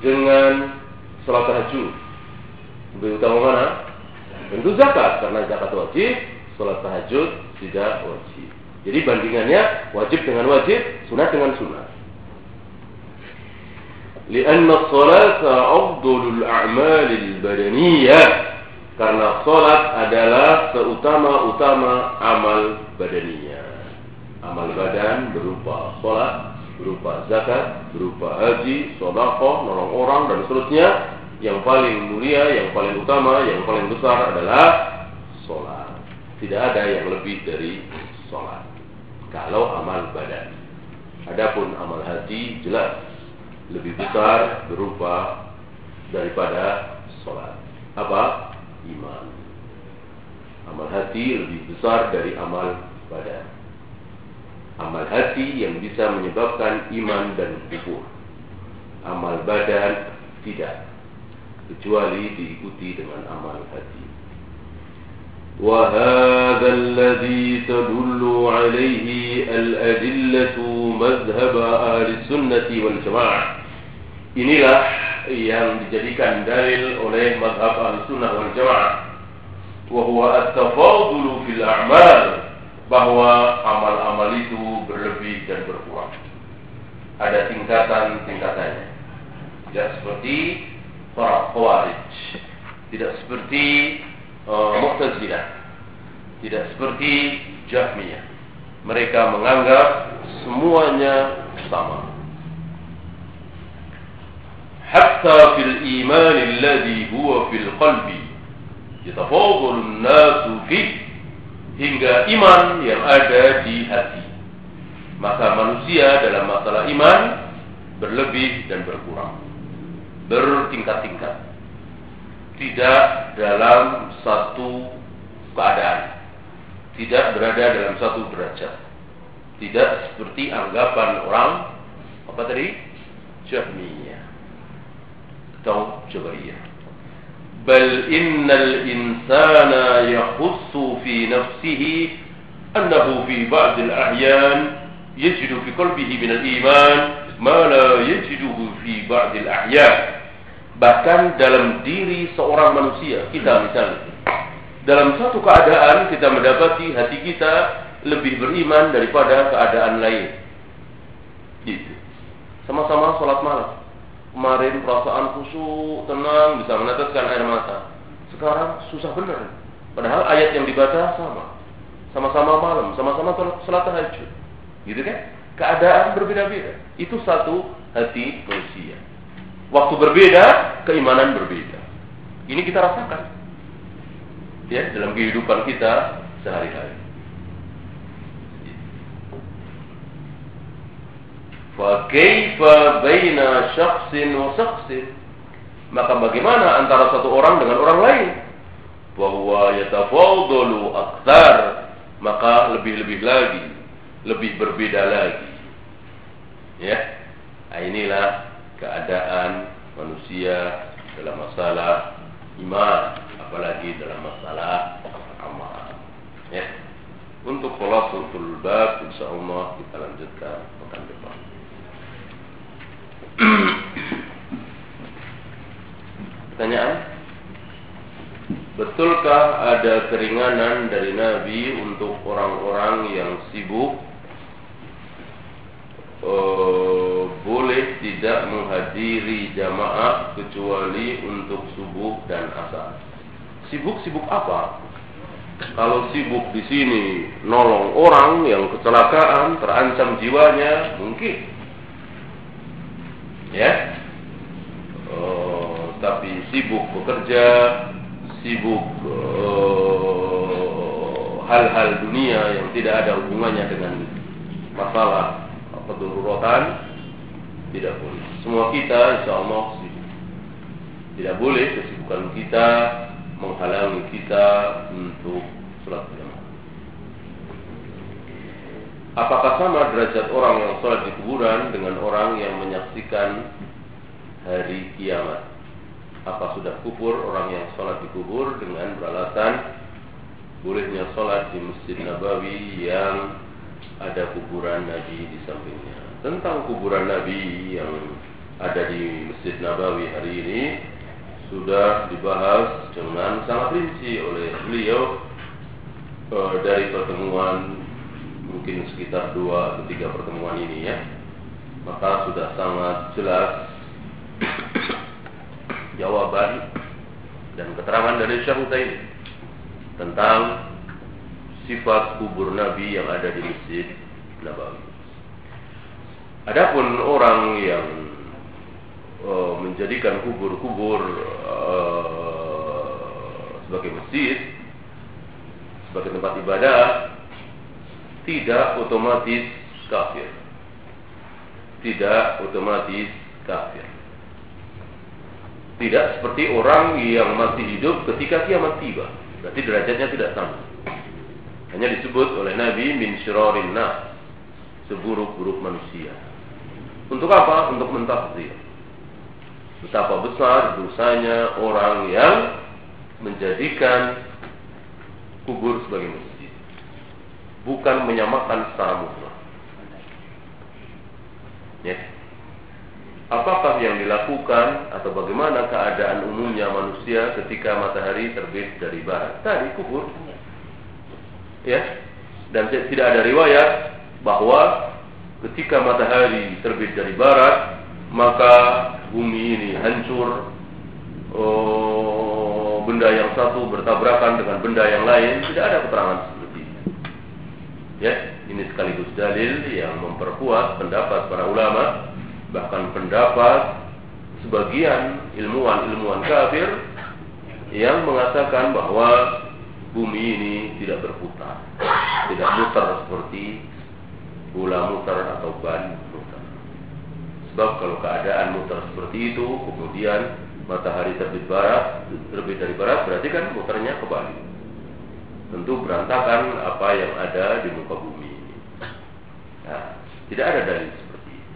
dengan sholat tahajud. Lebih utama mana? Tentu zakat karena zakat wajib, sholat tahajud tidak wajib. Jadi bandingannya wajib dengan wajib, sunat dengan sunat. لأن الصلاة أفضل الأعمال البدنية karena sholat adalah seutama-utama amal badaniyah. Amal badan berupa sholat, berupa zakat, berupa haji, sodakoh, nolong orang, dan seterusnya yang paling mulia, yang paling utama, yang paling besar adalah sholat. Tidak ada yang lebih dari sholat. Kalau amal badan. Adapun amal hati jelas lebih besar berupa daripada sholat. Apa? Iman. Amal hati lebih besar dari amal badan. Amal hati yang bisa menyebabkan iman dan kufur. Amal badan tidak kecuali diikuti dengan amal hati. وهذا الذي تدل عليه الأدلة مذهب أهل السنة والجماعة Inilah yang dijadikan dalil oleh madhab al-sunnah wal jamaah Wahuwa at-tafadulu fil a'mal Bahwa amal-amal itu berlebih dan berkurang Ada tingkatan-tingkatannya Tidak seperti para khawarij. Tidak seperti uh, Mu'tazilah. Tidak seperti Jahmiyah. Mereka menganggap semuanya sama. Hatta fil iman alladhi huwa fil qalbi yatafadalu an-nasu fi hingga iman yang ada di hati. Maka manusia dalam masalah iman berlebih dan berkurang. Bertingkat-tingkat. Tidak dalam satu keadaan. Tidak berada dalam satu derajat. Tidak seperti anggapan orang apa tadi? Jahmiyah atau Jabariyah. Bal innal insana yakhussu fi nafsihi annahu fi ba'd al-ahyan yajidu fi qalbihi min al-iman ma la yajiduhu fi ba'd al-ahyan. Bahkan dalam diri seorang manusia, kita misalnya, dalam satu keadaan kita mendapati hati kita lebih beriman daripada keadaan lain. Gitu. Sama-sama sholat malam. Kemarin perasaan khusyuk, tenang, bisa meneteskan air mata. Sekarang susah benar. Padahal ayat yang dibaca sama. Sama-sama malam, sama-sama sholat tahajud. Gitu kan? Keadaan berbeda-beda. Itu satu hati manusia. Waktu berbeda, keimanan berbeda. Ini kita rasakan. Ya, dalam kehidupan kita sehari-hari. Baina syakhsin wa syakhsin? Maka bagaimana antara satu orang dengan orang lain? Bahwa yatafawdalu aktar maka lebih-lebih lagi, lebih berbeda lagi. Ya. Nah, inilah keadaan manusia dalam masalah iman, apalagi dalam masalah amal. Ya. Untuk khulasatul bab insyaallah kita lanjutkan pekan depan. Pertanyaan? Betulkah ada keringanan dari Nabi untuk orang-orang yang sibuk uh, boleh tidak menghadiri jamaah kecuali untuk subuh dan asar? Sibuk-sibuk apa? Kalau sibuk di sini nolong orang yang kecelakaan, terancam jiwanya, mungkin ya uh, tapi sibuk bekerja sibuk eh, hal-hal uh, dunia yang tidak ada hubungannya dengan masalah kedururatan tidak boleh. Semua kita insya Allah tidak boleh kesibukan kita menghalangi kita untuk sholat jamaah Apakah sama derajat orang yang sholat di kuburan dengan orang yang menyaksikan hari kiamat? Apa sudah kufur orang yang sholat di kubur dengan beralasan bolehnya sholat di Masjid Nabawi yang ada kuburan Nabi di sampingnya? Tentang kuburan Nabi yang ada di Masjid Nabawi hari ini sudah dibahas dengan sangat rinci oleh beliau uh, dari pertemuan mungkin sekitar dua atau tiga pertemuan ini ya maka sudah sangat jelas jawaban dan keterangan dari Syekh tentang sifat kubur Nabi yang ada di Masjid Nabawi. Adapun orang yang uh, menjadikan kubur-kubur uh, sebagai masjid, sebagai tempat ibadah, tidak otomatis kafir. Tidak otomatis kafir. Tidak seperti orang yang masih hidup ketika kiamat tiba. Berarti derajatnya tidak sama. Hanya disebut oleh Nabi min syirarin. Seburuk-buruk manusia. Untuk apa? Untuk mentafsir. Betapa besar dosanya orang yang menjadikan kubur sebagai masjid bukan menyamakan secara mutlak. Ya. Apakah yang dilakukan atau bagaimana keadaan umumnya manusia ketika matahari terbit dari barat? Tadi kubur. Ya. Dan tidak ada riwayat bahwa ketika matahari terbit dari barat, maka bumi ini hancur. Oh, benda yang satu bertabrakan dengan benda yang lain, tidak ada keterangan Ya, ini sekaligus dalil yang memperkuat pendapat para ulama, bahkan pendapat sebagian ilmuwan-ilmuwan kafir yang mengatakan bahwa bumi ini tidak berputar, tidak muter seperti bola muter atau ban muter. Sebab kalau keadaan muter seperti itu, kemudian matahari terbit barat, terbit dari barat, berarti kan muternya kembali. Tentu berantakan apa yang ada di muka bumi ini. Nah, tidak ada dalil seperti itu.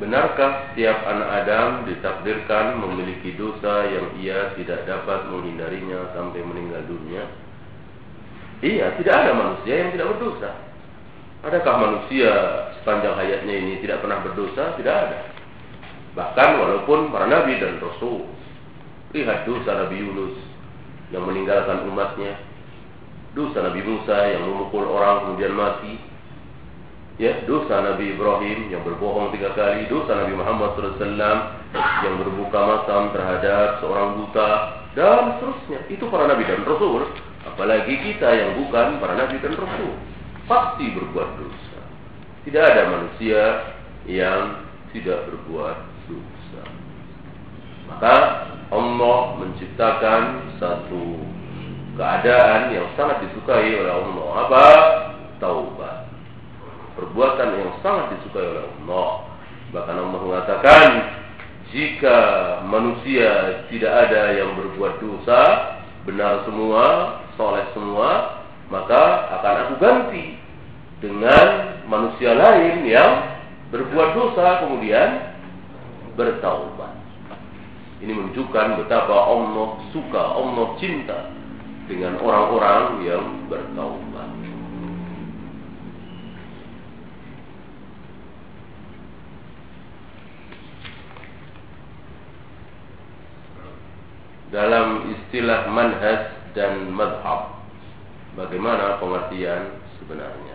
Benarkah setiap anak Adam ditakdirkan memiliki dosa yang ia tidak dapat menghindarinya sampai meninggal dunia? Iya, tidak ada manusia yang tidak berdosa. Adakah manusia sepanjang hayatnya ini tidak pernah berdosa? Tidak ada. Bahkan walaupun para nabi dan rasul. Lihat dosa Nabi Yunus yang meninggalkan umatnya. Dosa Nabi Musa yang memukul orang kemudian mati ya dosa Nabi Ibrahim yang berbohong tiga kali, dosa Nabi Muhammad SAW yang berbuka masam terhadap seorang buta dan seterusnya. Itu para Nabi dan Rasul. Apalagi kita yang bukan para Nabi dan Rasul. Pasti berbuat dosa. Tidak ada manusia yang tidak berbuat dosa. Maka Allah menciptakan satu keadaan yang sangat disukai oleh Allah. Apa? Taubat perbuatan yang sangat disukai oleh Allah. Bahkan Allah mengatakan, jika manusia tidak ada yang berbuat dosa, benar semua, soleh semua, maka akan aku ganti dengan manusia lain yang berbuat dosa kemudian bertaubat. Ini menunjukkan betapa Allah suka, Allah cinta dengan orang-orang yang bertaubat. Dalam istilah manhaj dan madhab. Bagaimana pengertian sebenarnya?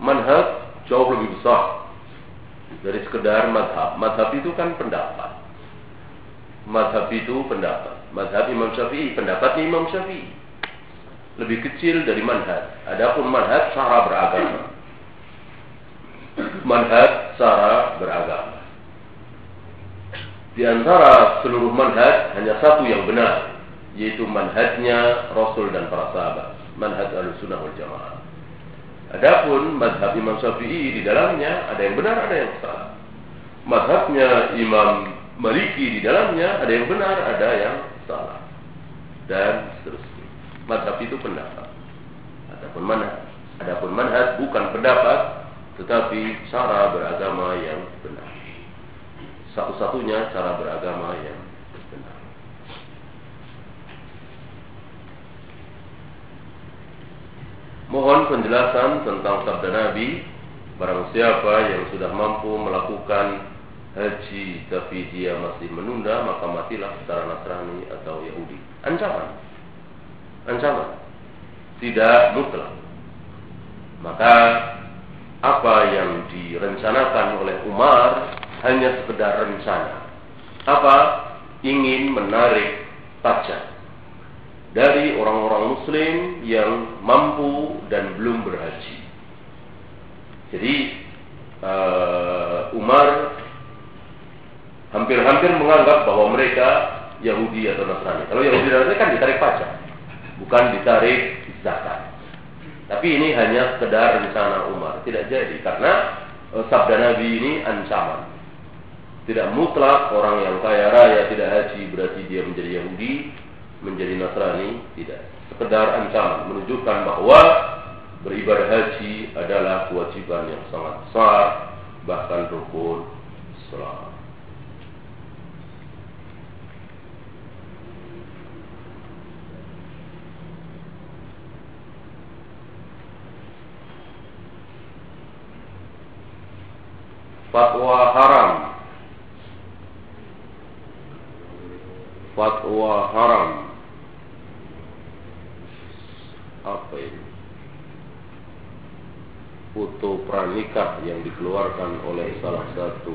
Manhaj jauh lebih besar dari sekedar madhab. Madhab itu kan pendapat. Madhab itu pendapat. Madhab Imam Syafi'i, pendapat Imam Syafi'i. Lebih kecil dari manhaj. Adapun manhaj cara beragama. Manhaj cara beragama. Di antara seluruh manhaj hanya satu yang benar, yaitu manhajnya Rasul dan para sahabat, manhaj al-sunnah wal jamaah. Adapun madhab Imam Syafi'i di dalamnya ada yang benar, ada yang salah. Madhabnya Imam Maliki di dalamnya ada yang benar, ada yang salah. Dan seterusnya. Madhab itu pendapat. Adapun manhaj, adapun manhaj bukan pendapat, tetapi cara beragama yang benar satu-satunya cara beragama yang benar. Mohon penjelasan tentang sabda Nabi Barang siapa yang sudah mampu melakukan haji tapi dia masih menunda maka matilah secara Nasrani atau Yahudi. Ancaman. Ancaman. Tidak mutlak. Maka apa yang direncanakan oleh Umar hanya sekedar rencana. Apa? Ingin menarik pajak dari orang-orang muslim yang mampu dan belum berhaji. Jadi uh, Umar hampir-hampir menganggap bahwa mereka Yahudi atau Nasrani. Kalau Yahudi dan Nasrani kan ditarik pajak, bukan ditarik zakat. Tapi ini hanya sekedar rencana Umar, tidak jadi karena uh, sabda Nabi ini ancaman. Tidak mutlak orang yang kaya raya tidak haji berarti dia menjadi Yahudi, menjadi Nasrani, tidak. Sekedar ancaman menunjukkan bahwa beribadah haji adalah kewajiban yang sangat besar, bahkan rukun Islam. Fatwa haram fatwa haram. Apa ini? Foto pranikah yang dikeluarkan oleh salah satu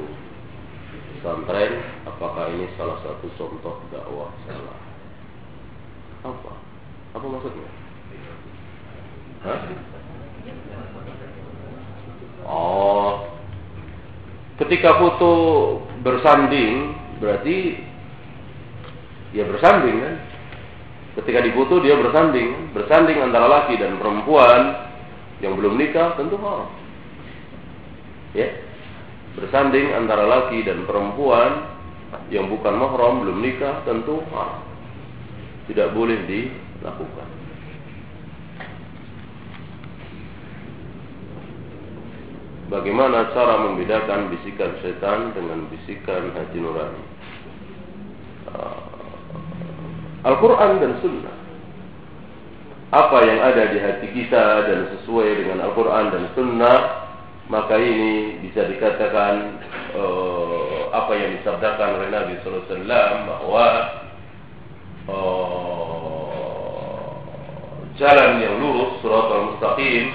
pesantren. Apakah ini salah satu contoh dakwah salah? Apa? Apa maksudnya? Hah? Oh, ketika foto bersanding berarti ya bersanding kan? Ketika difoto dia bersanding, bersanding antara laki dan perempuan yang belum nikah tentu haram. Ya, bersanding antara laki dan perempuan yang bukan mahram belum nikah tentu haram. Tidak boleh dilakukan. Bagaimana cara membedakan bisikan setan dengan bisikan hati nurani? Uh, Al-Quran dan Sunnah. Apa yang ada di hati kita dan sesuai dengan Al-Quran dan Sunnah, maka ini bisa dikatakan uh, apa yang disabdakan oleh Nabi Sallallahu Alaihi bahwa uh, jalan yang lurus, surat al-mustaqim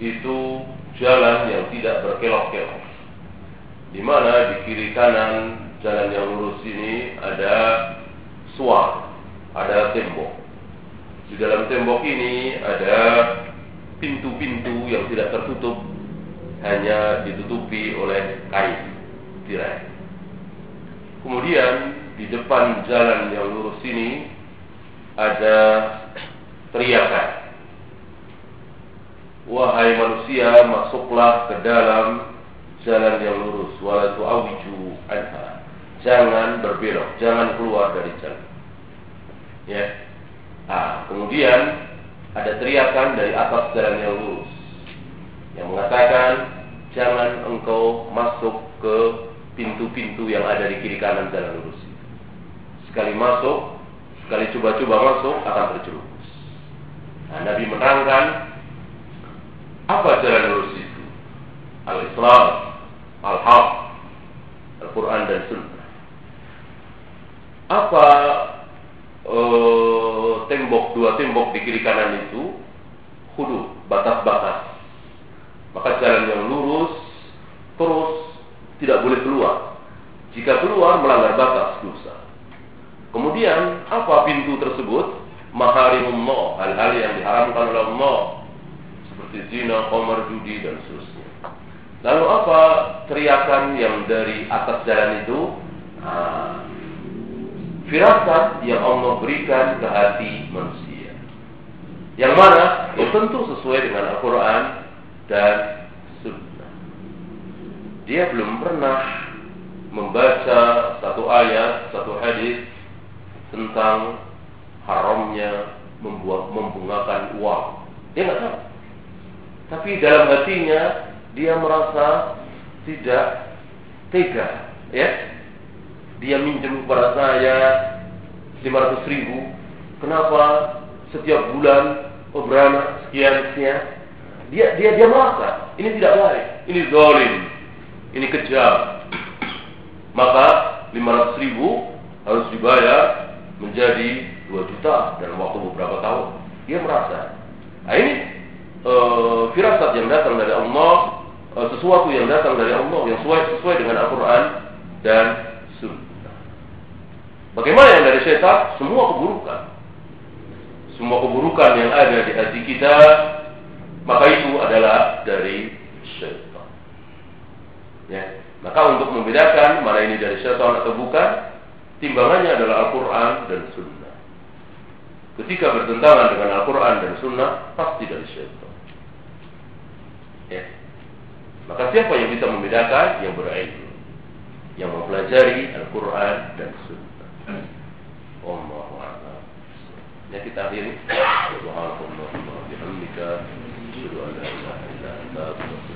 itu jalan yang tidak berkelok-kelok. Di mana di kiri kanan jalan yang lurus ini ada suar, ada tembok. Di dalam tembok ini ada pintu-pintu yang tidak tertutup, hanya ditutupi oleh kain tirai. Kemudian di depan jalan yang lurus ini ada teriakan Wahai manusia, masuklah ke dalam jalan yang lurus. Wala tu'awiju anha. Jangan berbelok, jangan keluar dari jalan. Ya. Nah, kemudian ada teriakan dari atas jalan yang lurus yang mengatakan jangan engkau masuk ke pintu-pintu yang ada di kiri kanan jalan lurus Sekali masuk, sekali coba-coba masuk akan terjerumus. Nah, Nabi menerangkan apa jalan lurus itu? Al-Islam, Al-Haq, Al-Quran dan Sunnah. Apa uh, tembok dua tembok di kiri kanan itu? Hudud, batas-batas. Maka jalan yang lurus terus tidak boleh keluar. Jika keluar melanggar batas dosa. Kemudian apa pintu tersebut? Maharimullah, hal-hal yang diharamkan oleh Allah seperti zina, komar, judi dan seterusnya. Lalu apa teriakan yang dari atas jalan itu? Nah, firasat yang Allah berikan ke hati manusia. Yang mana? Yang tentu sesuai dengan Al-Quran dan Sunnah. Dia belum pernah membaca satu ayat, satu hadis tentang haramnya membuat membungakan uang. Dia nggak tahu. Tapi dalam hatinya dia merasa tidak tega, ya. Dia minjem kepada saya 500 ribu. Kenapa setiap bulan oh sekian sekian? Dia dia dia merasa ini tidak baik, ini zalim, ini kejam. Maka 500 ribu harus dibayar menjadi 2 juta dalam waktu beberapa tahun. Dia merasa. Nah ini uh, firasat yang datang dari Allah, uh, sesuatu yang datang dari Allah yang sesuai sesuai dengan Al-Quran dan. Bagaimana yang dari setan? Semua keburukan. Semua keburukan yang ada di hati kita, maka itu adalah dari setan. Ya. Maka untuk membedakan mana ini dari setan atau bukan, timbangannya adalah Al-Quran dan Sunnah. Ketika bertentangan dengan Al-Quran dan Sunnah, pasti dari syaitan. Ya. Maka siapa yang bisa membedakan? Yang berilmu. Yang mempelajari Al-Quran dan Sunnah. Allah a'lam. Ya kita illa anta